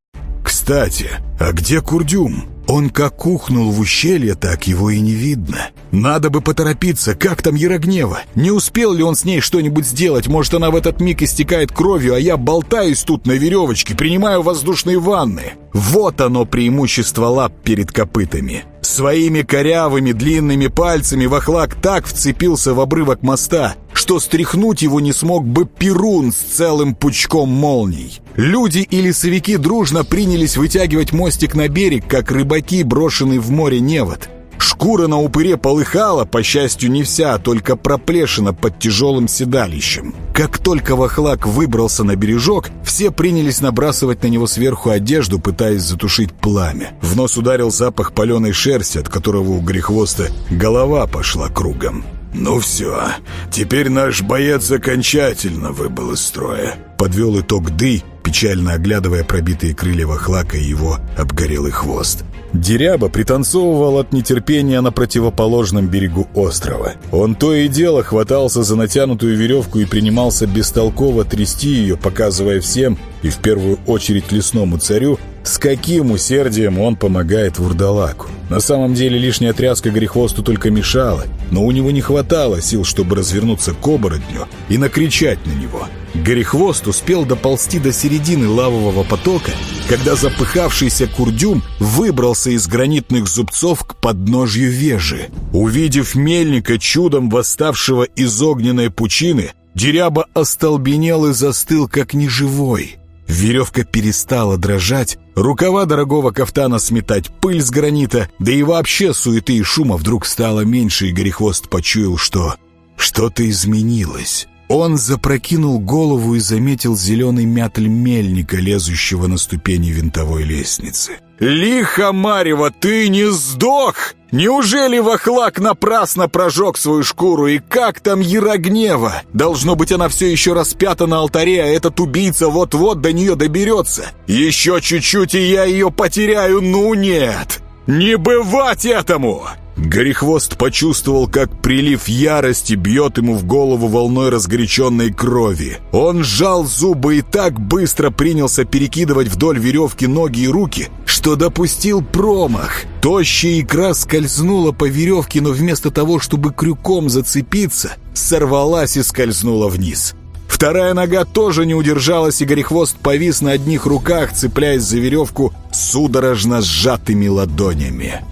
Кстати, а где Курдюм? Он как ухнул в ущелье, так его и не видно. Надо бы поторопиться, как там Ярогнева? Не успел ли он с ней что-нибудь сделать? Может, она в этот миг истекает кровью, а я болтаюсь тут на веревочке, принимаю воздушные ванны. Вот оно преимущество лап перед копытами. Своими корявыми длинными пальцами Вахлак так вцепился в обрывок моста, что стряхнуть его не смог бы Перун с целым пучком молний. Люди и лесовики дружно принялись вытягивать мостик на берег, как рыбаки, брошенный в море невод. Шкура на упыре полыхала, по счастью, не вся, а только проплешина под тяжелым седалищем. Как только Вахлак выбрался на бережок, все принялись набрасывать на него сверху одежду, пытаясь затушить пламя. В нос ударил запах паленой шерсти, от которого у Грехвоста голова пошла кругом. «Ну все, теперь наш боец окончательно выбыл из строя», — подвел итог Дый, печально оглядывая пробитые крылья Вахлака и его обгорелый хвост. Деряба пританцовывал от нетерпения на противоположном берегу острова. Он то и дело хватался за натянутую веревку и принимался бестолково трясти ее, показывая всем, и в первую очередь лесному царю, с каким усердием он помогает вурдалаку. На самом деле лишняя тряска грехвосту только мешала, но у него не хватало сил, чтобы развернуться к оборотню и накричать на него – Горехвост успел доползти до середины лавового потока, когда запыхавшийся курдюм выбрался из гранитных зубцов к подножью вежи. Увидев мельника, чудом восставшего из огненной пучины, Деряба остолбенел и застыл, как неживой. Веревка перестала дрожать, рукава дорогого кафтана сметать пыль с гранита, да и вообще суеты и шума вдруг стало меньше, и Горехвост почуял, что что-то изменилось. Он запрокинул голову и заметил зеленый мятль мельника, лезущего на ступени винтовой лестницы. «Лихо, Марева, ты не сдох! Неужели Вахлак напрасно прожег свою шкуру? И как там Ярогнева? Должно быть, она все еще распята на алтаре, а этот убийца вот-вот до нее доберется. Еще чуть-чуть, и я ее потеряю, ну нет! Не бывать этому!» Горехвост почувствовал, как прилив ярости бьет ему в голову волной разгоряченной крови. Он сжал зубы и так быстро принялся перекидывать вдоль веревки ноги и руки, что допустил промах. Тощая икра скользнула по веревке, но вместо того, чтобы крюком зацепиться, сорвалась и скользнула вниз. Вторая нога тоже не удержалась, и Горехвост повис на одних руках, цепляясь за веревку судорожно сжатыми ладонями.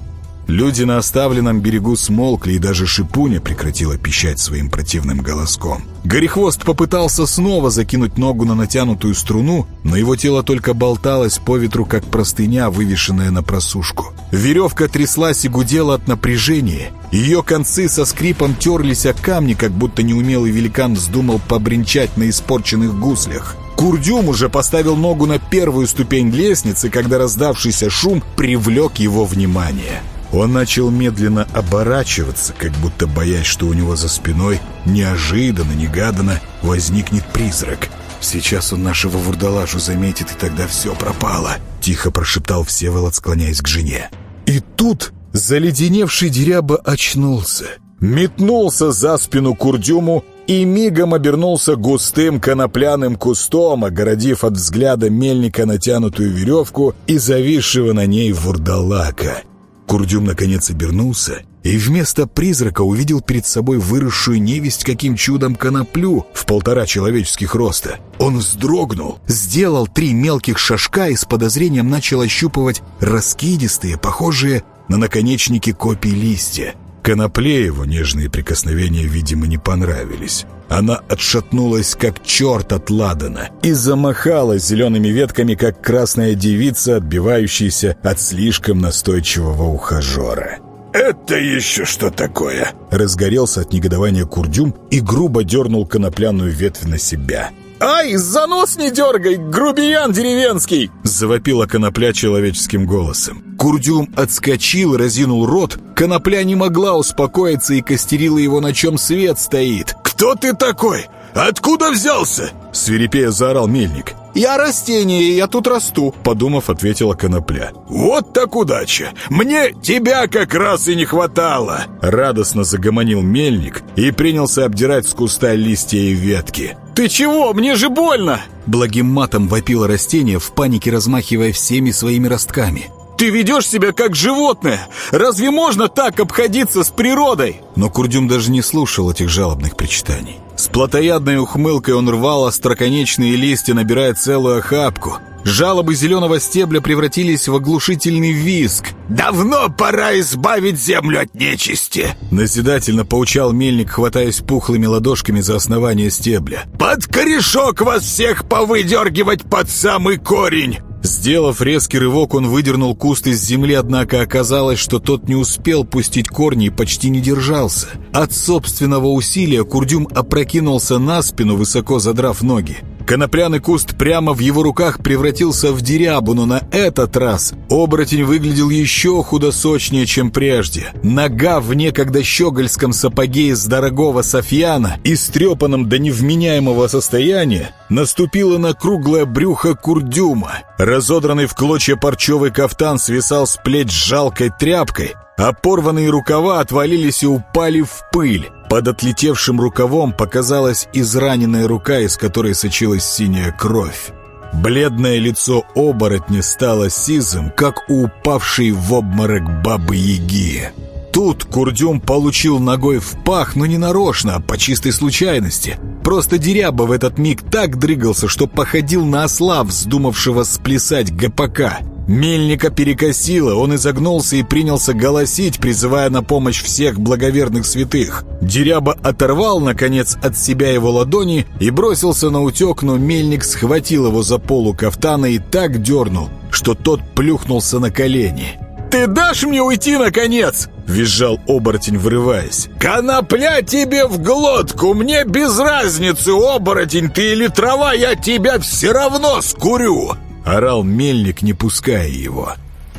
Люди на оставленном берегу смолкли, и даже Шипуня прекратила пищать своим противным голоском. Горехвост попытался снова закинуть ногу на натянутую струну, но его тело только болталось по ветру, как простыня, вывешенная на просушку. Веревка тряслась и гудела от напряжения. Ее концы со скрипом терлись о камни, как будто неумелый великан вздумал побренчать на испорченных гуслях. Курдюм уже поставил ногу на первую ступень лестницы, когда раздавшийся шум привлек его внимание. Он начал медленно оборачиваться, как будто боясь, что у него за спиной неожиданно, негаданно возникнет призрак. «Сейчас он нашего вурдалажу заметит, и тогда все пропало», — тихо прошептал Всеволод, склоняясь к жене. И тут заледеневший деряба очнулся, метнулся за спину Курдюму и мигом обернулся густым конопляным кустом, огородив от взгляда мельника натянутую веревку и зависшего на ней вурдалака — Курдюм наконец обернулся и вместо призрака увидел перед собой выросшую невесть каким чудом коноплю в полтора человеческих роста. Он вздрогнул, сделал три мелких шажка и с подозрением начал ощупывать раскидистые, похожие на наконечники копий листья. Конопле его нежные прикосновения, видимо, не понравились. Она отшатнулась, как черт от ладана, и замахала зелеными ветками, как красная девица, отбивающаяся от слишком настойчивого ухажера. «Это еще что такое?» Разгорелся от негодования Курдюм и грубо дернул конопляную ветвь на себя. «Ай, за нос не дергай, грубиян деревенский!» Завопила конопля человеческим голосом. Курдюм отскочил, разинул рот. Конопля не могла успокоиться и костерила его, на чем свет стоит. «Кто ты такой? Откуда взялся?» Свирепея заорал мельник. «Я растение, я тут расту», — подумав, ответила конопля. «Вот так удача! Мне тебя как раз и не хватало!» Радостно загомонил мельник и принялся обдирать с куста листья и ветки. «Ты чего? Мне же больно!» Благим матом вопило растение, в панике размахивая всеми своими ростками. «Ты ведешь себя как животное! Разве можно так обходиться с природой?» Но Курдюм даже не слушал этих жалобных причитаний. С плотоядной ухмылкой он рвал остроконечные листья, набирая целую охапку. Жалобы зеленого стебля превратились в оглушительный визг. «Давно пора избавить землю от нечисти!» Назидательно поучал мельник, хватаясь пухлыми ладошками за основание стебля. «Под корешок вас всех повыдергивать под самый корень!» Сделав резкий рывок, он выдернул куст из земли, однако оказалось, что тот не успел пустить корни и почти не держался. От собственного усилия Курдюм опрокинулся на спину, высоко задрав ноги. Конопляный куст прямо в его руках превратился в дерябу, но на этот раз оборотень выглядел еще худосочнее, чем прежде. Нога в некогда щегольском сапоге из дорогого софьяна, истрепанном до невменяемого состояния, наступила на круглое брюхо курдюма. Разодранный в клочья парчевый кафтан свисал с плеч жалкой тряпкой, а порванные рукава отвалились и упали в пыль. Под отлетевшим рукавом показалась израненная рука, из которой сочилась синяя кровь. Бледное лицо оборотня стало сизым, как у упавшей в обморок бабы-яги. Тут Курдюм получил ногой в пах, но не нарочно, а по чистой случайности. Просто Деряба в этот миг так дрыгался, что походил на осла, вздумавшего сплясать ГПК. Мельника перекосило, он изогнулся и принялся голосить, призывая на помощь всех благоверных святых. Деряба оторвал, наконец, от себя его ладони и бросился на утек, но мельник схватил его за полу кафтана и так дернул, что тот плюхнулся на колени. «Ты дашь мне уйти, наконец?» — визжал оборотень, врываясь. «Конопля тебе в глотку! Мне без разницы, оборотень ты или трава, я тебя все равно скурю!» — орал мельник, не пуская его.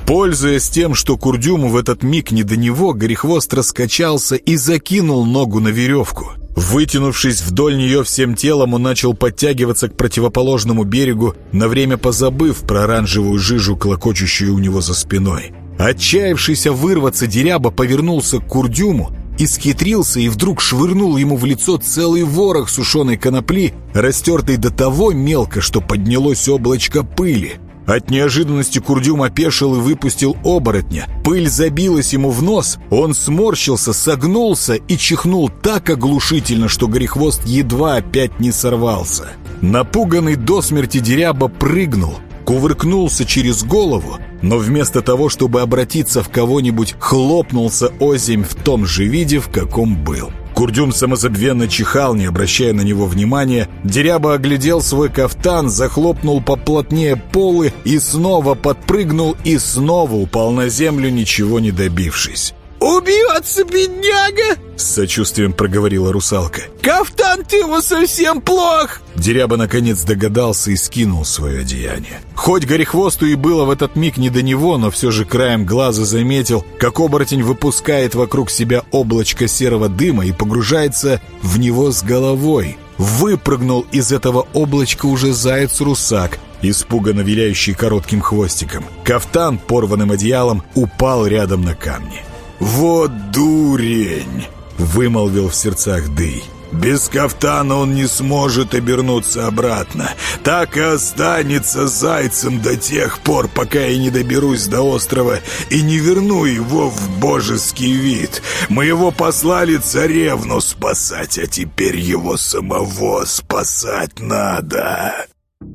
Пользуясь тем, что Курдюму в этот миг не до него, Горехвост раскачался и закинул ногу на веревку. Вытянувшись вдоль нее всем телом, он начал подтягиваться к противоположному берегу, на время позабыв про оранжевую жижу, клокочущую у него за спиной. Отчаявшийся вырваться деряба повернулся к Курдюму, исхитрился и вдруг швырнул ему в лицо целый ворох сушеной конопли, растертой до того мелко, что поднялось облачко пыли. От неожиданности Курдюм опешил и выпустил оборотня. Пыль забилась ему в нос, он сморщился, согнулся и чихнул так оглушительно, что Горехвост едва опять не сорвался. Напуганный до смерти деряба прыгнул, кувыркнулся через голову, но вместо того, чтобы обратиться в кого-нибудь, хлопнулся озимь в том же виде, в каком был. Курдюм самозабвенно чихал, не обращая на него внимания. Деряба оглядел свой кафтан, захлопнул поплотнее полы и снова подпрыгнул и снова упал на землю, ничего не добившись. «Убьется, бедняга!» С сочувствием проговорила русалка. «Кафтан ты его совсем плох!» Деряба наконец догадался и скинул свое одеяние. Хоть Горехвосту и было в этот миг не до него, но все же краем глаза заметил, как оборотень выпускает вокруг себя облачко серого дыма и погружается в него с головой. Выпрыгнул из этого облачка уже заяц-русак, испуганно виляющий коротким хвостиком. Кафтан, порванным одеялом, упал рядом на камни. «Вот дурень!» — вымолвил в сердцах Дый. «Без кафтана он не сможет обернуться обратно. Так и останется зайцем до тех пор, пока я не доберусь до острова и не верну его в божеский вид. Мы его послали царевну спасать, а теперь его самого спасать надо».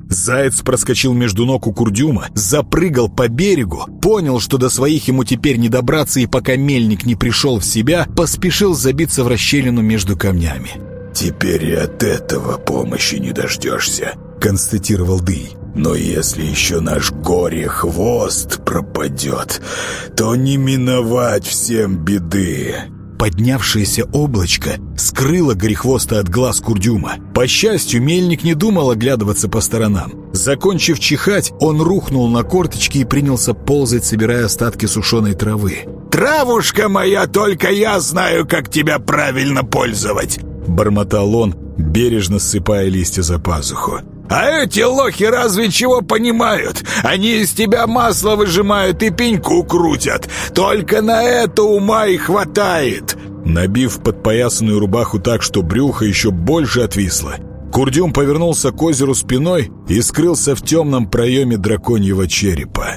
Заяц проскочил между ног у Курдюма, запрыгал по берегу, понял, что до своих ему теперь не добраться, и пока мельник не пришел в себя, поспешил забиться в расщелину между камнями. «Теперь и от этого помощи не дождешься», — констатировал Дый. «Но если еще наш горе-хвост пропадет, то не миновать всем беды». Поднявшееся облачко скрыло горехвоста от глаз Курдюма. По счастью, мельник не думал оглядываться по сторонам. Закончив чихать, он рухнул на корточки и принялся ползать, собирая остатки сушеной травы. «Травушка моя, только я знаю, как тебя правильно пользовать!» Бормотал он, бережно ссыпая листья за пазуху. «А эти лохи разве чего понимают? Они из тебя масло выжимают и пеньку крутят. Только на это ума и хватает!» Набив подпоясанную рубаху так, что брюхо еще больше отвисло, Курдюм повернулся к озеру спиной и скрылся в темном проеме драконьего черепа.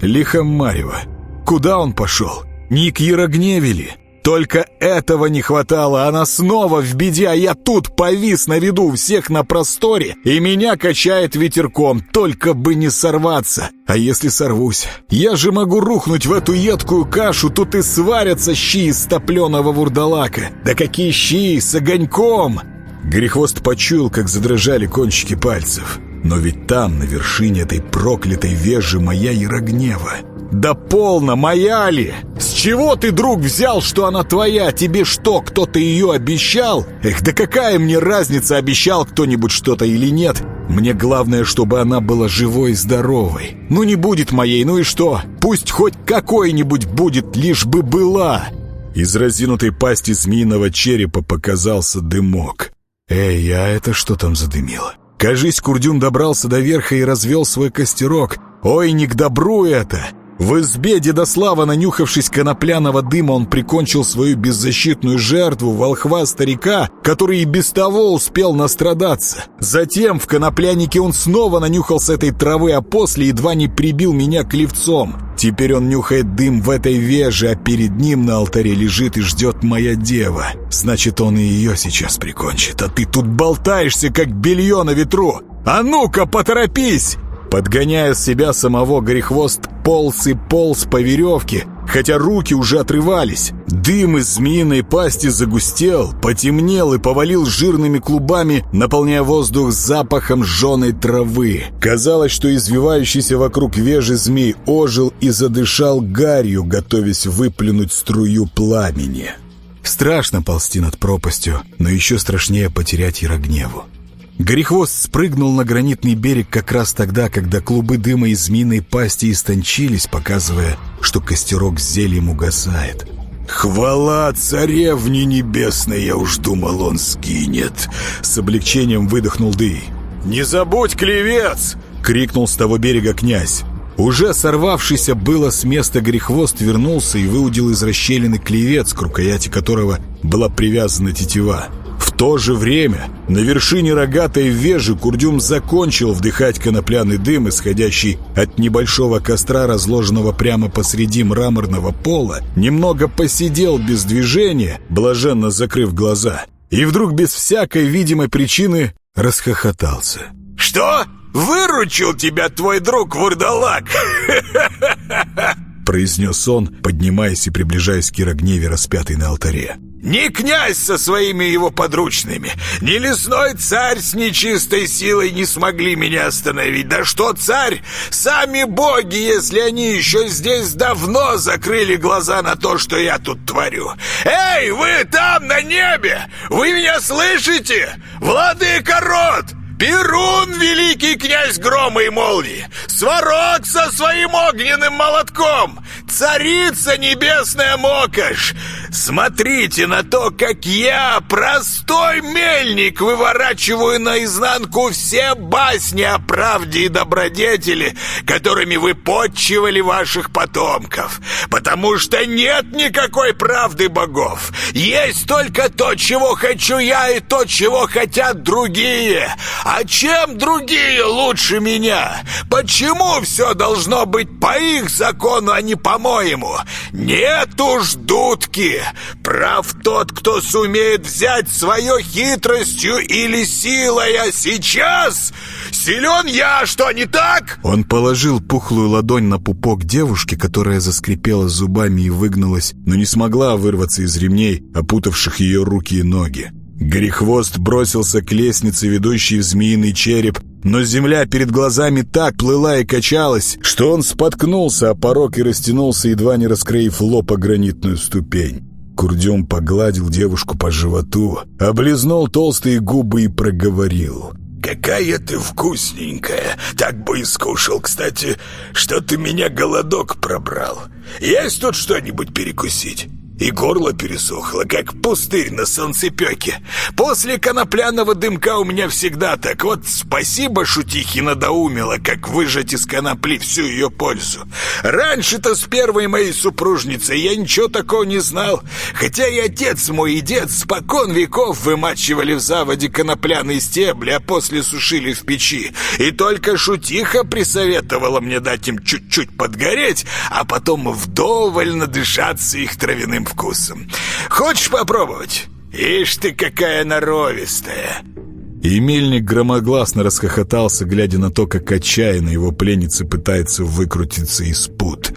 Лихомарева. Куда он пошел? Не к Ярогневели. Только этого не хватало, она снова в беде, а я тут повис на виду всех на просторе, и меня качает ветерком, только бы не сорваться. А если сорвусь? Я же могу рухнуть в эту едкую кашу, тут и сварятся щи из топленого вурдалака. Да какие щи, с огоньком! Грехвост почуял, как задрожали кончики пальцев. Но ведь там, на вершине этой проклятой вежи, моя Ярогнева. «Да полно, моя ли? С чего ты, друг, взял, что она твоя? Тебе что, кто-то ее обещал? Эх, да какая мне разница, обещал кто-нибудь что-то или нет? Мне главное, чтобы она была живой и здоровой. Ну не будет моей, ну и что? Пусть хоть какой-нибудь будет, лишь бы была!» Из разинутой пасти змеиного черепа показался дымок. «Эй, а это что там задымило?» Кажись, Курдюм добрался до верха и развел свой костерок. «Ой, не к добру это!» В избе Дедослава, нанюхавшись конопляного дыма, он прикончил свою беззащитную жертву, волхва-старика, который и без того успел настрадаться. Затем в коноплянике он снова нанюхался этой травы, а после едва не прибил меня клевцом. Теперь он нюхает дым в этой веже, а перед ним на алтаре лежит и ждет моя дева. Значит, он и ее сейчас прикончит, а ты тут болтаешься, как белье на ветру. А ну-ка, поторопись!» Подгоняя себя самого, Горехвост полз и полз по веревке, хотя руки уже отрывались. Дым из змеиной пасти загустел, потемнел и повалил жирными клубами, наполняя воздух запахом жженой травы. Казалось, что извивающийся вокруг вежи змей ожил и задышал гарью, готовясь выплюнуть струю пламени. Страшно ползти над пропастью, но еще страшнее потерять Ярогневу. Горехвост спрыгнул на гранитный берег как раз тогда, когда клубы дыма из змеиной пасти истончились, показывая, что костерок с зельем угасает. «Хвала царевне небесной, я уж думал, он скинет!» С облегчением выдохнул Дый. «Не забудь, клевец!» — крикнул с того берега князь. Уже сорвавшийся было с места грехвост вернулся и выудил из расщелины клевец, к рукояти которого была привязана тетива. То же время на вершине рогатой вежи Курдюм закончил вдыхать конопляный дым, исходящий от небольшого костра, разложенного прямо посреди мраморного пола, немного посидел без движения, блаженно закрыв глаза, и вдруг без всякой видимой причины расхохотался. «Что? Выручил тебя твой друг Вурдалак!» [laughs] произнес он, поднимаясь и приближаясь к Ирогневе, распятой на алтаре. Ни князь со своими его подручными, ни лесной царь с нечистой силой не смогли меня остановить. Да что царь? Сами боги, если они еще здесь давно закрыли глаза на то, что я тут творю. Эй, вы там на небе! Вы меня слышите? Владыка род! Перун, великий князь грома и молнии! Сварог со своим огненным молотком! Царица небесная Мокаш! Смотрите на то, как я, простой мельник, выворачиваю наизнанку все басни о правде и добродетели, которыми вы подчивали ваших потомков. Потому что нет никакой правды богов. Есть только то, чего хочу я, и то, чего хотят другие. А чем другие лучше меня? Почему все должно быть по их закону, а не по-моему? Нет уж дудки! Прав тот, кто сумеет взять свое хитростью или силой, а сейчас... Силен я, что не так? Он положил пухлую ладонь на пупок девушки, которая заскрипела зубами и выгнулась, но не смогла вырваться из ремней, опутавших ее руки и ноги. Грехвост бросился к лестнице, ведущей в змеиный череп, но земля перед глазами так плыла и качалась, что он споткнулся о порог и растянулся, едва не раскроив лоб о гранитную ступень. Курдюм погладил девушку по животу, облизнул толстые губы и проговорил. «Какая ты вкусненькая! Так бы и скушал, кстати, что ты меня голодок пробрал. Есть тут что-нибудь перекусить?» И горло пересохло, как пустырь на солнцепеке. После конопляного дымка у меня всегда так. Вот спасибо шутихи надоумила, как выжать из конопли всю ее пользу. Раньше-то с первой моей супружницей я ничего такого не знал. Хотя и отец мой, и дед спокон веков вымачивали в заводе конопляные стебли, а после сушили в печи. И только шутиха присоветовала мне дать им чуть-чуть подгореть, а потом вдоволь надышаться их травяным вкусом. Хочешь попробовать? Ишь ты, какая норовистая!» И громогласно расхохотался, глядя на то, как отчаянно его пленница пытается выкрутиться из пут.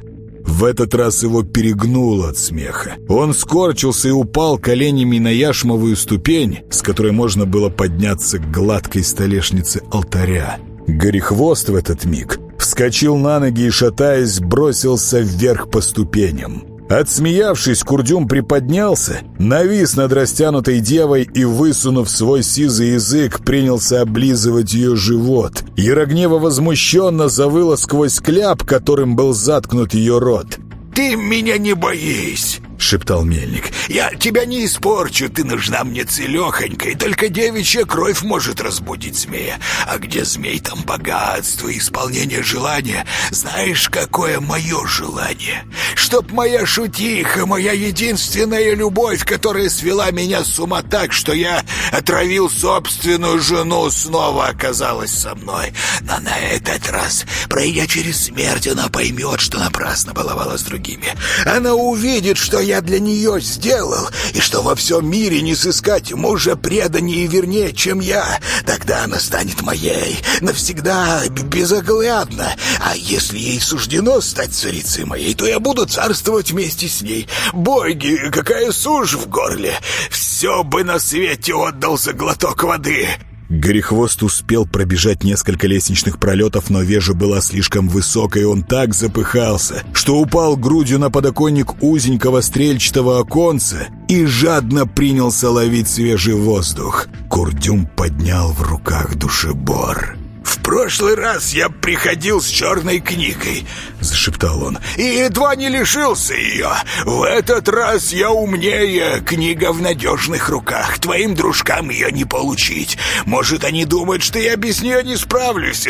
В этот раз его перегнуло от смеха. Он скорчился и упал коленями на яшмовую ступень, с которой можно было подняться к гладкой столешнице алтаря. Горехвост в этот миг вскочил на ноги и, шатаясь, бросился вверх по ступеням. Отсмеявшись, Курдюм приподнялся, навис над растянутой девой и, высунув свой сизый язык, принялся облизывать ее живот. Ярогнева возмущенно завыла сквозь кляп, которым был заткнут ее рот. «Ты меня не боись!» — шептал мельник. «Я тебя не испорчу, ты нужна мне целехонькой, только девичья кровь может разбудить змея. А где змей, там богатство и исполнение желания. Знаешь, какое мое желание? Чтоб моя шутиха, моя единственная любовь, которая свела меня с ума так, что я отравил собственную жену, снова оказалась со мной. Но на этот раз, пройдя через смерть, она поймет, что напрасно баловала с другими. Она увидит, что я для нее сделал, и что во всем мире не сыскать мужа преданнее и вернее, чем я. Тогда она станет моей, навсегда, безоглядно. А если ей суждено стать царицей моей, то я буду царствовать вместе с ней. Боги, какая сушь в горле! Все бы на свете отдал за глоток воды!» Горехвост успел пробежать несколько лестничных пролетов, но вежа была слишком высокой, и он так запыхался, что упал грудью на подоконник узенького стрельчатого оконца и жадно принялся ловить свежий воздух. Курдюм поднял в руках душебор. «В прошлый раз я приходил с черной книгой», — зашептал он, — «и едва не лишился ее. В этот раз я умнее. Книга в надежных руках. Твоим дружкам ее не получить. Может, они думают, что я без нее не справлюсь.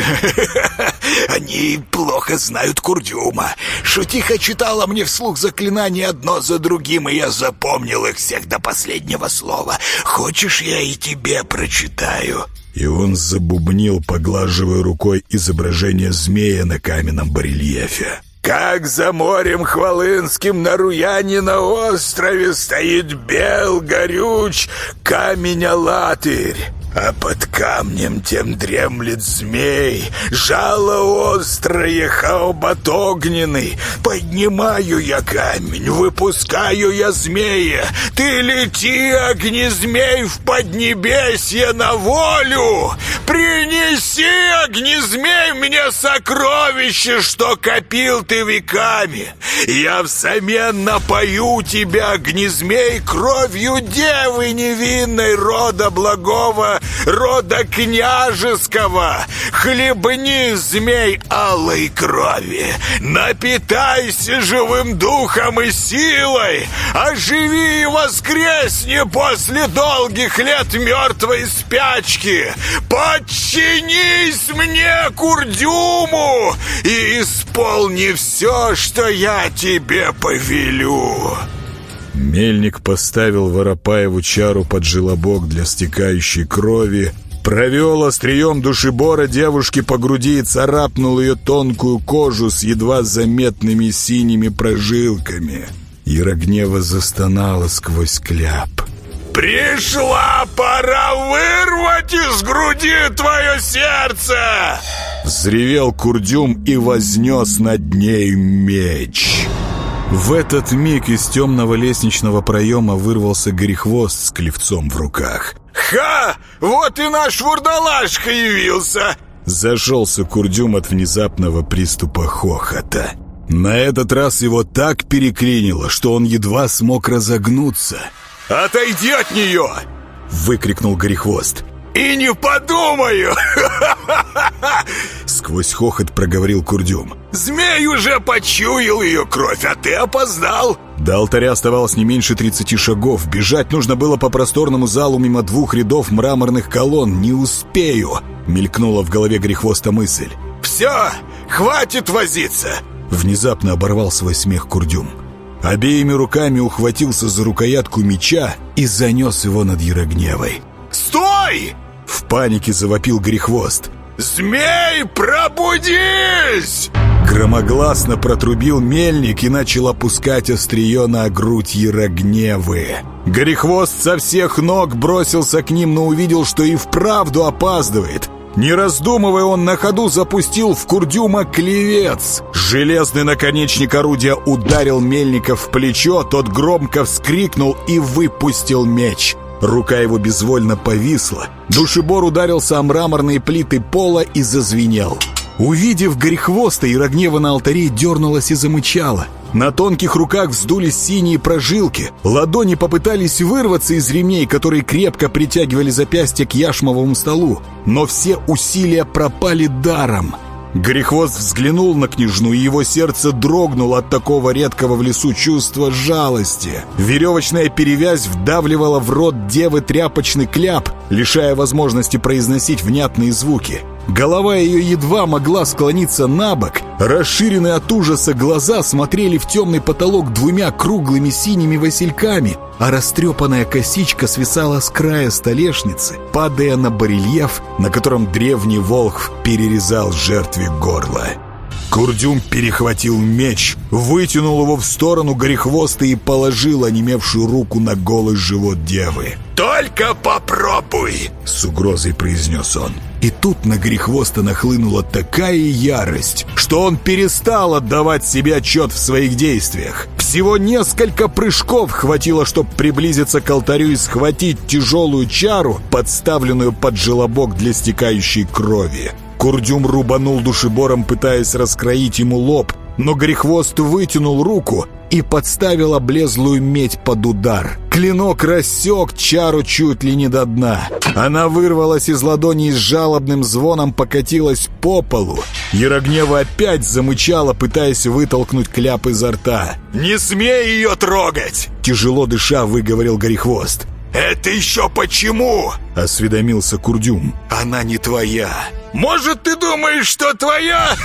[laughs] Они плохо знают Курдюма. Шутиха читала мне вслух заклинания одно за другим, и я запомнил их всех до последнего слова. Хочешь, я и тебе прочитаю?» И он забубнил, поглаживая рукой изображение змея на каменном барельефе. Как за морем Хвалынским на Руяне на острове стоит бел горюч камень-алатырь. А под камнем тем дремлет змей, жало острое, хаобат огненный. Поднимаю я камень, выпускаю я змея. Ты лети, огнезмей, в поднебесье на волю. Принеси, огнезмей, мне сокровище, что копил ты веками. Я взамен напою тебя, огнезмей, кровью девы невинной рода благого рода княжеского, хлебни, змей алой крови, напитайся живым духом и силой, оживи и воскресни после долгих лет мертвой спячки, подчинись мне, Курдюму, и исполни все, что я тебе повелю». Мельник поставил Воропаеву чару под желобок для стекающей крови, Провел острием душебора девушки по груди и царапнул ее тонкую кожу с едва заметными синими прожилками. Ярогнева застонала сквозь кляп. «Пришла пора вырвать из груди твое сердце!» Взревел Курдюм и вознес над ней меч. В этот миг из темного лестничного проема вырвался горехвост с клевцом в руках. «Ха! Вот и наш вурдалашка явился!» Зашелся Курдюм от внезапного приступа хохота. На этот раз его так переклинило, что он едва смог разогнуться. «Отойди от нее!» — выкрикнул Горехвост. «И не подумаю!» Сквозь хохот проговорил Курдюм. «Змей уже почуял ее кровь, а ты опоздал!» До алтаря оставалось не меньше 30 шагов. Бежать нужно было по просторному залу мимо двух рядов мраморных колонн. «Не успею!» — мелькнула в голове Грехвоста мысль. «Все! Хватит возиться!» Внезапно оборвал свой смех Курдюм. Обеими руками ухватился за рукоятку меча и занес его над Ярогневой. «Стой!» — в панике завопил Грехвост. «Змей, пробудись!» Громогласно протрубил мельник и начал опускать острие на грудь Ярогневы. Горехвост со всех ног бросился к ним, но увидел, что и вправду опаздывает. Не раздумывая, он на ходу запустил в Курдюма клевец. Железный наконечник орудия ударил мельника в плечо, тот громко вскрикнул и выпустил меч. Рука его безвольно повисла. Душебор ударился о мраморные плиты пола и зазвенел. Увидев горехвоста, Ярогнева на алтаре дернулась и замычала. На тонких руках вздулись синие прожилки. Ладони попытались вырваться из ремней, которые крепко притягивали запястья к яшмовому столу. Но все усилия пропали даром. Горехвост взглянул на княжну, и его сердце дрогнуло от такого редкого в лесу чувства жалости. Веревочная перевязь вдавливала в рот девы тряпочный кляп, лишая возможности произносить внятные звуки. Голова ее едва могла склониться на бок. Расширенные от ужаса глаза смотрели в темный потолок двумя круглыми синими васильками, а растрепанная косичка свисала с края столешницы, падая на барельеф, на котором древний волх перерезал жертве горло. Курдюм перехватил меч, вытянул его в сторону горехвоста и положил онемевшую руку на голый живот девы. «Только попробуй!» — с угрозой произнес он. И тут на грехвоста нахлынула такая ярость, что он перестал отдавать себе отчет в своих действиях. Всего несколько прыжков хватило, чтобы приблизиться к алтарю и схватить тяжелую чару, подставленную под желобок для стекающей крови. Курдюм рубанул душебором, пытаясь раскроить ему лоб, но Грехвост вытянул руку и подставил облезлую медь под удар. Клинок рассек чару чуть ли не до дна. Она вырвалась из ладони и с жалобным звоном покатилась по полу. Ярогнева опять замычала, пытаясь вытолкнуть кляп изо рта. «Не смей ее трогать!» Тяжело дыша выговорил Горехвост. «Это еще почему?» — осведомился Курдюм. «Она не твоя. Может, ты думаешь, что твоя?»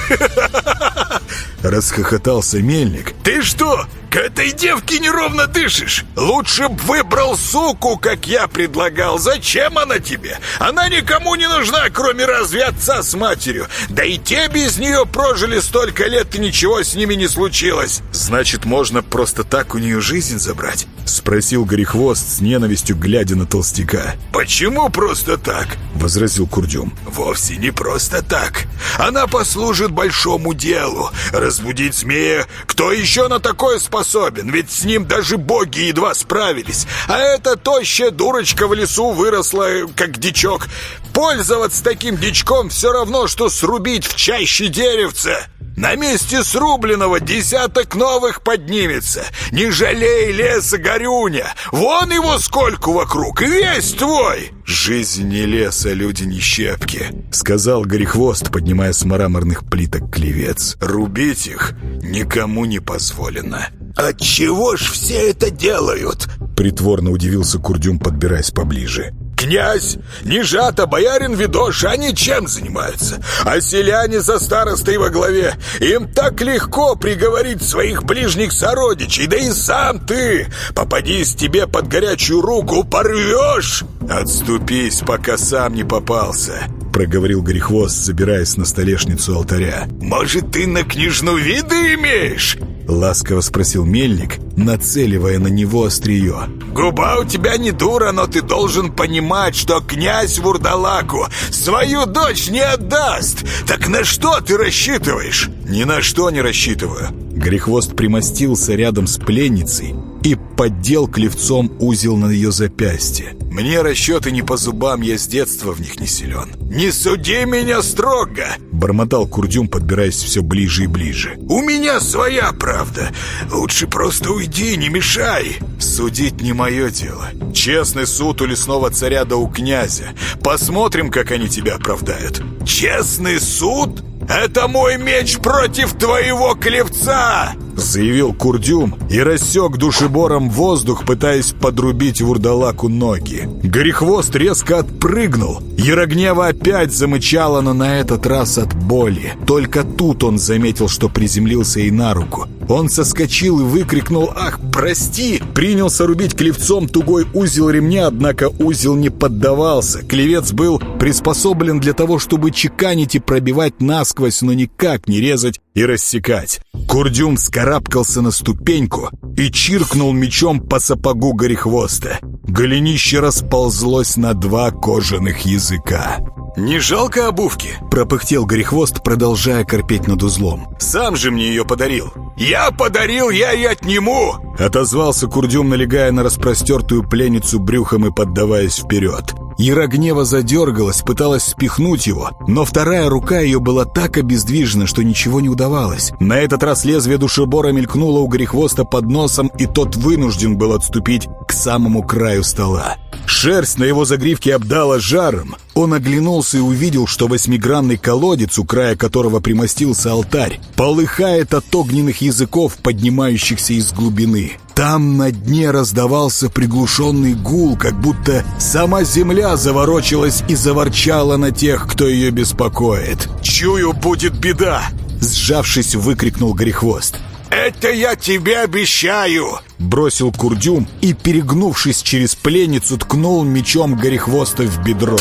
Расхохотался мельник. «Ты что, к этой девке неровно дышишь? Лучше б выбрал суку, как я предлагал. Зачем она тебе? Она никому не нужна, кроме разве отца с матерью. Да и те без нее прожили столько лет, и ничего с ними не случилось. Значит, можно просто так у нее жизнь забрать?» Спросил Горехвост с ненавистью, глядя на толстяка. «Почему просто так?» Возразил Курдюм. «Вовсе не просто так. Она послужит большому делу. Разбудить змея. Кто еще на такое способен? Ведь с ним даже боги едва справились. А эта тощая дурочка в лесу выросла, как дичок. Пользоваться таким дичком все равно, что срубить в чаще деревце. На месте срубленного десяток новых поднимется. Не жалей леса, Горюня. Вон его сколько вокруг, и весь твой. «Жизнь не лес, а люди не щепки», — сказал Горехвост, поднимая с мраморных плиток клевец. «Рубить их никому не позволено». «Отчего ж все это делают?» Притворно удивился Курдюм, подбираясь поближе. «К Князь, Нежата, боярин Видош, они чем занимаются? А селяне за старостой во главе. Им так легко приговорить своих ближних сородичей, да и сам ты, попадись тебе под горячую руку, порвешь. Отступись, пока сам не попался, проговорил Грехвост, забираясь на столешницу алтаря. «Может, ты на княжну виды имеешь?» Ласково спросил мельник, нацеливая на него острие. «Губа у тебя не дура, но ты должен понимать, что князь Вурдалаку свою дочь не отдаст. Так на что ты рассчитываешь?» «Ни на что не рассчитываю». Грехвост примостился рядом с пленницей и поддел клевцом узел на ее запястье. «Мне расчеты не по зубам, я с детства в них не силен». «Не суди меня строго!» Бормотал Курдюм, подбираясь все ближе и ближе. «У меня своя правда. Лучше просто уйди, не мешай!» «Судить не мое дело. Честный суд у лесного царя да у князя. Посмотрим, как они тебя оправдают». «Честный суд?» «Это мой меч против твоего клевца!» Заявил Курдюм и рассек душебором воздух, пытаясь подрубить вурдалаку ноги. Горехвост резко отпрыгнул. Ярогнева опять замычала, но на этот раз от боли. Только тут он заметил, что приземлился ей на руку. Он соскочил и выкрикнул «Ах, прости!» Принялся рубить клевцом тугой узел ремня, однако узел не поддавался. Клевец был приспособлен для того, чтобы чеканить и пробивать насквозь, но никак не резать и рассекать. Курдюм скарабкался на ступеньку и чиркнул мечом по сапогу горехвоста. Голенище расползлось на два кожаных языка. «Не жалко обувки?» — пропыхтел Горехвост, продолжая корпеть над узлом. «Сам же мне ее подарил!» «Я подарил, я и отниму!» — отозвался Курдюм, налегая на распростертую пленницу брюхом и поддаваясь вперед. Ира гнева задергалась, пыталась спихнуть его, но вторая рука ее была так обездвижена, что ничего не удавалось. На этот раз лезвие душебора мелькнуло у Горехвоста под носом, и тот вынужден был отступить к самому краю стола. Шерсть на его загривке обдала жаром. Он оглянулся и увидел, что восьмигранный колодец, у края которого примостился алтарь, полыхает от огненных языков, поднимающихся из глубины. Там на дне раздавался приглушенный гул, как будто сама земля заворочилась и заворчала на тех, кто ее беспокоит. «Чую, будет беда!» Сжавшись, выкрикнул Горехвост. «Это я тебе обещаю!» Бросил Курдюм и, перегнувшись через пленницу, ткнул мечом Горехвоста в бедро.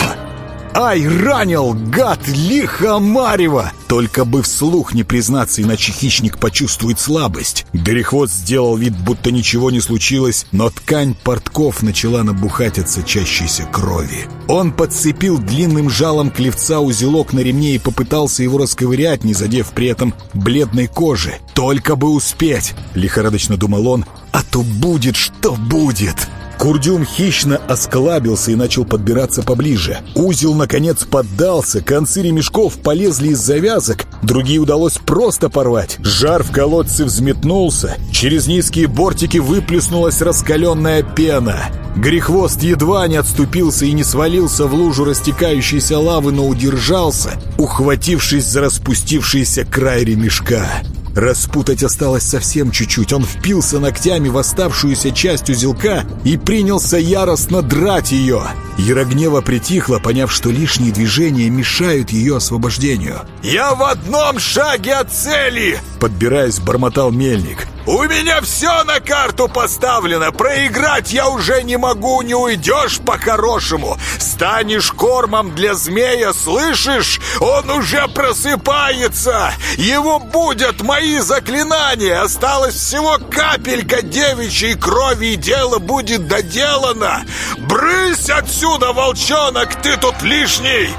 Ай, ранил, гад, лихо Марева! Только бы вслух не признаться, иначе хищник почувствует слабость. Горехвост сделал вид, будто ничего не случилось, но ткань портков начала набухать от сочащейся крови. Он подцепил длинным жалом клевца узелок на ремне и попытался его расковырять, не задев при этом бледной кожи. «Только бы успеть!» — лихорадочно думал он. «А то будет, что будет!» Курдюм хищно осклабился и начал подбираться поближе. Узел, наконец, поддался, концы ремешков полезли из завязок, другие удалось просто порвать. Жар в колодце взметнулся, через низкие бортики выплеснулась раскаленная пена. Грехвост едва не отступился и не свалился в лужу растекающейся лавы, но удержался, ухватившись за распустившийся край ремешка. Распутать осталось совсем чуть-чуть. Он впился ногтями в оставшуюся часть узелка и принялся яростно драть ее. Ярогнева притихла, поняв, что лишние движения мешают ее освобождению. «Я в одном шаге от цели!» Подбираясь, бормотал мельник. «У меня все на карту поставлено! Проиграть я уже не могу! Не уйдешь по-хорошему! Станешь кормом для змея, слышишь? Он уже просыпается! Его будут мои заклинания! Осталось всего капелька девичьей крови, и дело будет доделано! Брысь отсюда, волчонок! Ты тут лишний!»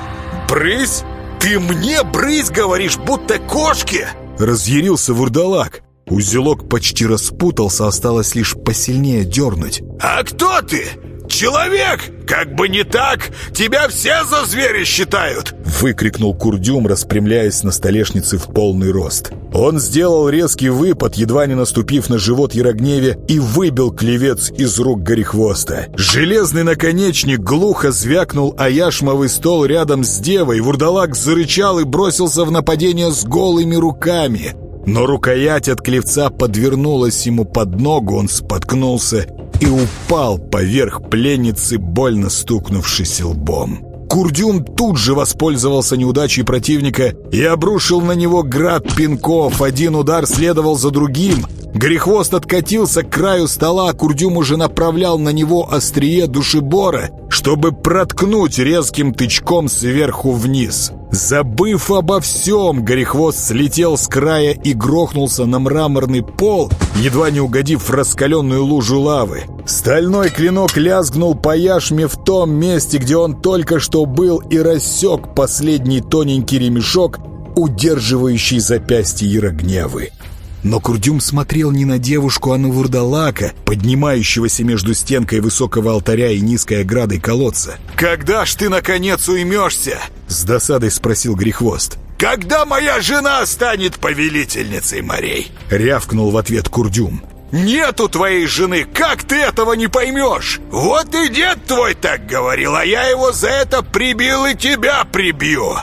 «Брысь? Ты мне брысь говоришь, будто кошки?» Разъярился вурдалак. Узелок почти распутался, осталось лишь посильнее дернуть. «А кто ты? Человек? Как бы не так! Тебя все за зверя считают!» Выкрикнул Курдюм, распрямляясь на столешнице в полный рост. Он сделал резкий выпад, едва не наступив на живот Ярогневе, и выбил клевец из рук Горехвоста. Железный наконечник глухо звякнул о яшмовый стол рядом с девой. Вурдалак зарычал и бросился в нападение с голыми руками. Но рукоять от клевца подвернулась ему под ногу, он споткнулся и упал поверх пленницы, больно стукнувшись лбом. Курдюм тут же воспользовался неудачей противника и обрушил на него град пинков. Один удар следовал за другим. Грехвост откатился к краю стола, а Курдюм уже направлял на него острие душебора, чтобы проткнуть резким тычком сверху вниз. Забыв обо всем, Горехвост слетел с края и грохнулся на мраморный пол, едва не угодив в раскаленную лужу лавы. Стальной клинок лязгнул по яшме в том месте, где он только что был, и рассек последний тоненький ремешок, удерживающий запястье Ярогневы. Но Курдюм смотрел не на девушку, а на вурдалака, поднимающегося между стенкой высокого алтаря и низкой оградой колодца. «Когда ж ты, наконец, уймешься?» — с досадой спросил Грехвост. «Когда моя жена станет повелительницей морей?» — рявкнул в ответ Курдюм. «Нету твоей жены, как ты этого не поймешь? Вот и дед твой так говорил, а я его за это прибил и тебя прибью!»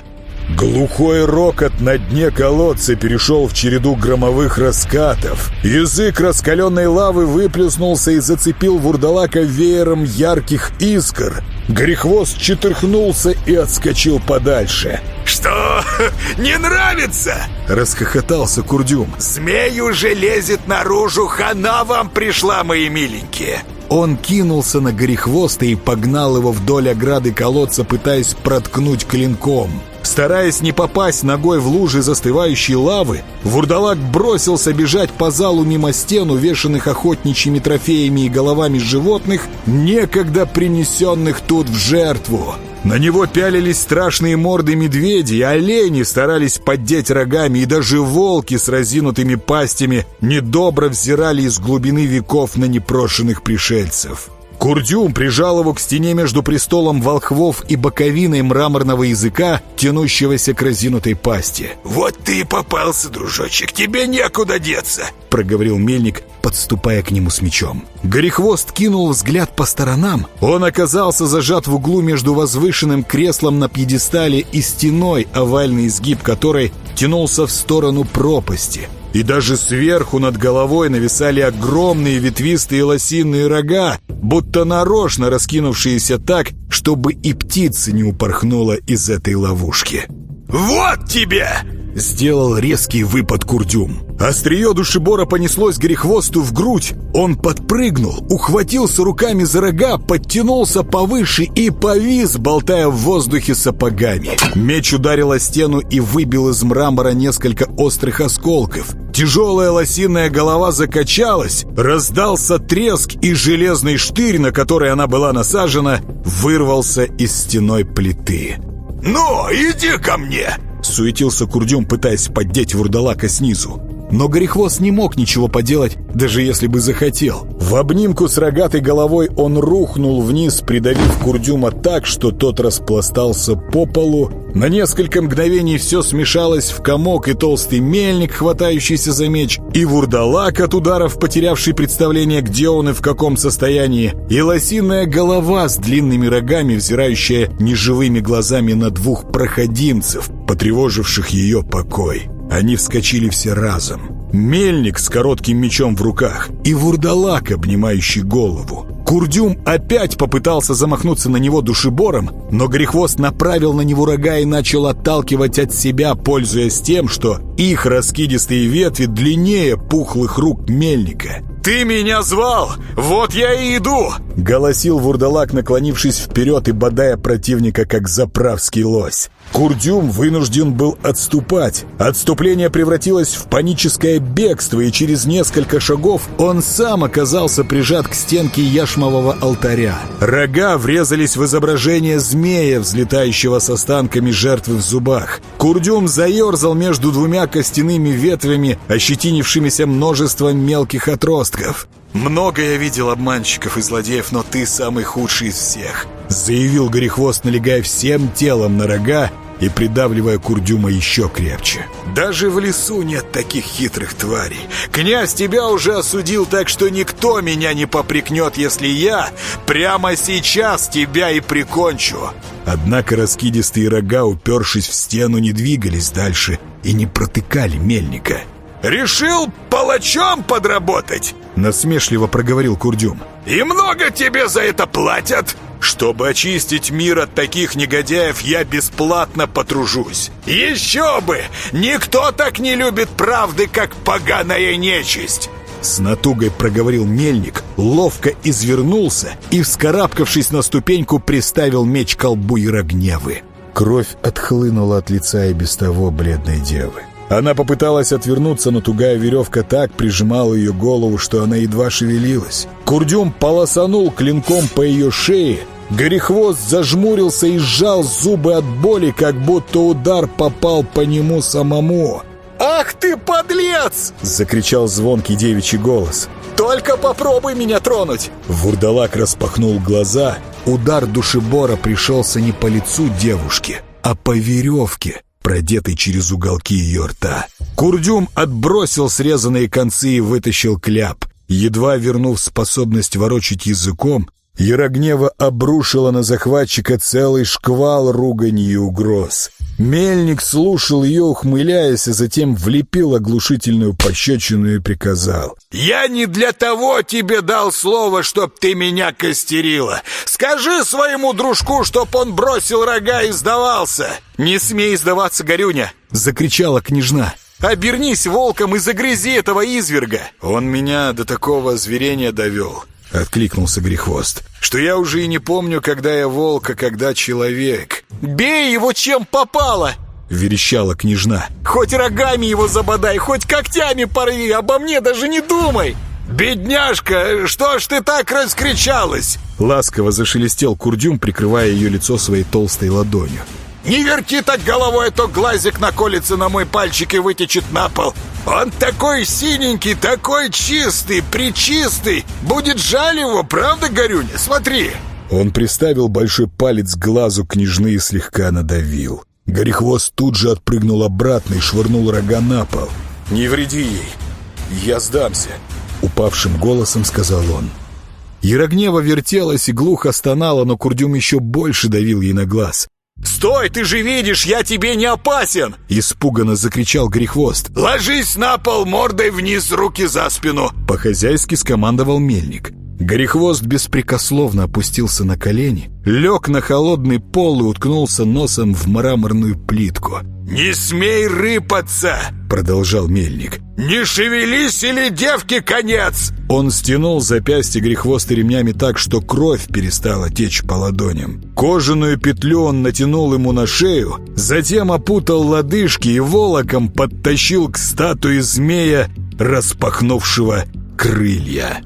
Глухой рокот на дне колодца перешел в череду громовых раскатов. Язык раскаленной лавы выплюснулся и зацепил вурдалака веером ярких искр. Грехвост четырхнулся и отскочил подальше. «Что, [laughs] не нравится?» — расхохотался Курдюм. «Змей уже лезет наружу, хана вам пришла, мои миленькие!» Он кинулся на горехвоста и погнал его вдоль ограды колодца, пытаясь проткнуть клинком. Стараясь не попасть ногой в лужи застывающей лавы, вурдалак бросился бежать по залу мимо стен, увешанных охотничьими трофеями и головами животных, некогда принесенных тут в жертву. На него пялились страшные морды медведей, олени старались поддеть рогами, и даже волки с разинутыми пастями недобро взирали из глубины веков на непрошенных пришельцев. Курдюм прижал его к стене между престолом волхвов и боковиной мраморного языка, тянущегося к разинутой пасти. «Вот ты и попался, дружочек, тебе некуда деться!» — проговорил мельник, подступая к нему с мечом. Горехвост кинул взгляд по сторонам. Он оказался зажат в углу между возвышенным креслом на пьедестале и стеной, овальный изгиб которой тянулся в сторону пропасти — и даже сверху над головой нависали огромные ветвистые лосиные рога, будто нарочно раскинувшиеся так, чтобы и птица не упорхнула из этой ловушки. «Вот тебе!» Сделал резкий выпад Курдюм. Острие душебора понеслось грехвосту в грудь. Он подпрыгнул, ухватился руками за рога, подтянулся повыше и повис, болтая в воздухе сапогами. Меч ударил о стену и выбил из мрамора несколько острых осколков. Тяжелая лосиная голова закачалась, раздался треск, и железный штырь, на который она была насажена, вырвался из стеной плиты. «Ну, иди ко мне!» Суетился Курдюм, пытаясь поддеть вурдалака снизу. Но Горехвост не мог ничего поделать, даже если бы захотел. В обнимку с рогатой головой он рухнул вниз, придавив Курдюма так, что тот распластался по полу. На несколько мгновений все смешалось в комок, и толстый мельник, хватающийся за меч, и вурдалак от ударов, потерявший представление, где он и в каком состоянии, и лосиная голова с длинными рогами, взирающая неживыми глазами на двух проходимцев, потревоживших ее покой. Они вскочили все разом. Мельник с коротким мечом в руках и вурдалак, обнимающий голову. Курдюм опять попытался замахнуться на него душебором, но Грехвост направил на него рога и начал отталкивать от себя, пользуясь тем, что их раскидистые ветви длиннее пухлых рук мельника. «Ты меня звал! Вот я и иду!» — голосил вурдалак, наклонившись вперед и бодая противника, как заправский лось. Курдюм вынужден был отступать. Отступление превратилось в паническое бегство, и через несколько шагов он сам оказался прижат к стенке яшмового алтаря. Рога врезались в изображение змея, взлетающего с останками жертвы в зубах. Курдюм заерзал между двумя костяными ветвями, ощетинившимися множеством мелких отростков. «Много я видел обманщиков и злодеев, но ты самый худший из всех», заявил Горехвост, налегая всем телом на рога и придавливая Курдюма еще крепче. «Даже в лесу нет таких хитрых тварей. Князь тебя уже осудил, так что никто меня не попрекнет, если я прямо сейчас тебя и прикончу». Однако раскидистые рога, упершись в стену, не двигались дальше и не протыкали мельника. Решил палачом подработать?» Насмешливо проговорил Курдюм. «И много тебе за это платят?» «Чтобы очистить мир от таких негодяев, я бесплатно потружусь». «Еще бы! Никто так не любит правды, как поганая нечисть!» С натугой проговорил мельник, ловко извернулся и, вскарабкавшись на ступеньку, приставил меч к колбу Ярогневы. Кровь отхлынула от лица и без того бледной девы. Она попыталась отвернуться, но тугая веревка так прижимала ее голову, что она едва шевелилась. Курдюм полосанул клинком по ее шее. Горехвост зажмурился и сжал зубы от боли, как будто удар попал по нему самому. «Ах ты, подлец!» — закричал звонкий девичий голос. «Только попробуй меня тронуть!» Вурдалак распахнул глаза. Удар душебора пришелся не по лицу девушки, а по веревке продетый через уголки ее рта. Курдюм отбросил срезанные концы и вытащил кляп. Едва вернув способность ворочать языком, Ярогнева обрушила на захватчика целый шквал ругани и угроз. Мельник слушал ее, ухмыляясь, а затем влепил оглушительную пощечину и приказал. «Я не для того тебе дал слово, чтоб ты меня костерила. Скажи своему дружку, чтоб он бросил рога и сдавался!» «Не смей сдаваться, Горюня!» — закричала княжна. «Обернись волком и загрызи этого изверга!» «Он меня до такого зверения довел!» — откликнулся Грехвост. «Что я уже и не помню, когда я волк, а когда человек». «Бей его чем попало!» — верещала княжна. «Хоть рогами его забодай, хоть когтями порви, обо мне даже не думай!» «Бедняжка, что ж ты так раскричалась?» Ласково зашелестел Курдюм, прикрывая ее лицо своей толстой ладонью. Не верти так головой, а то глазик наколется на мой пальчик и вытечет на пол. Он такой синенький, такой чистый, причистый. Будет жаль его, правда, Горюня? Смотри!» Он приставил большой палец к глазу княжны и слегка надавил. Горехвост тут же отпрыгнул обратно и швырнул рога на пол. «Не вреди ей, я сдамся», — упавшим голосом сказал он. Ярогнева вертелась и глухо стонала, но Курдюм еще больше давил ей на глаз. «Стой, ты же видишь, я тебе не опасен!» Испуганно закричал Грехвост. «Ложись на пол, мордой вниз, руки за спину!» По-хозяйски скомандовал мельник. Горехвост беспрекословно опустился на колени, лег на холодный пол и уткнулся носом в мраморную плитку. «Не смей рыпаться!» — продолжал мельник. «Не шевелись, или девки конец!» Он стянул запястье грехвоста ремнями так, что кровь перестала течь по ладоням. Кожаную петлю он натянул ему на шею, затем опутал лодыжки и волоком подтащил к статуе змея, распахнувшего крылья.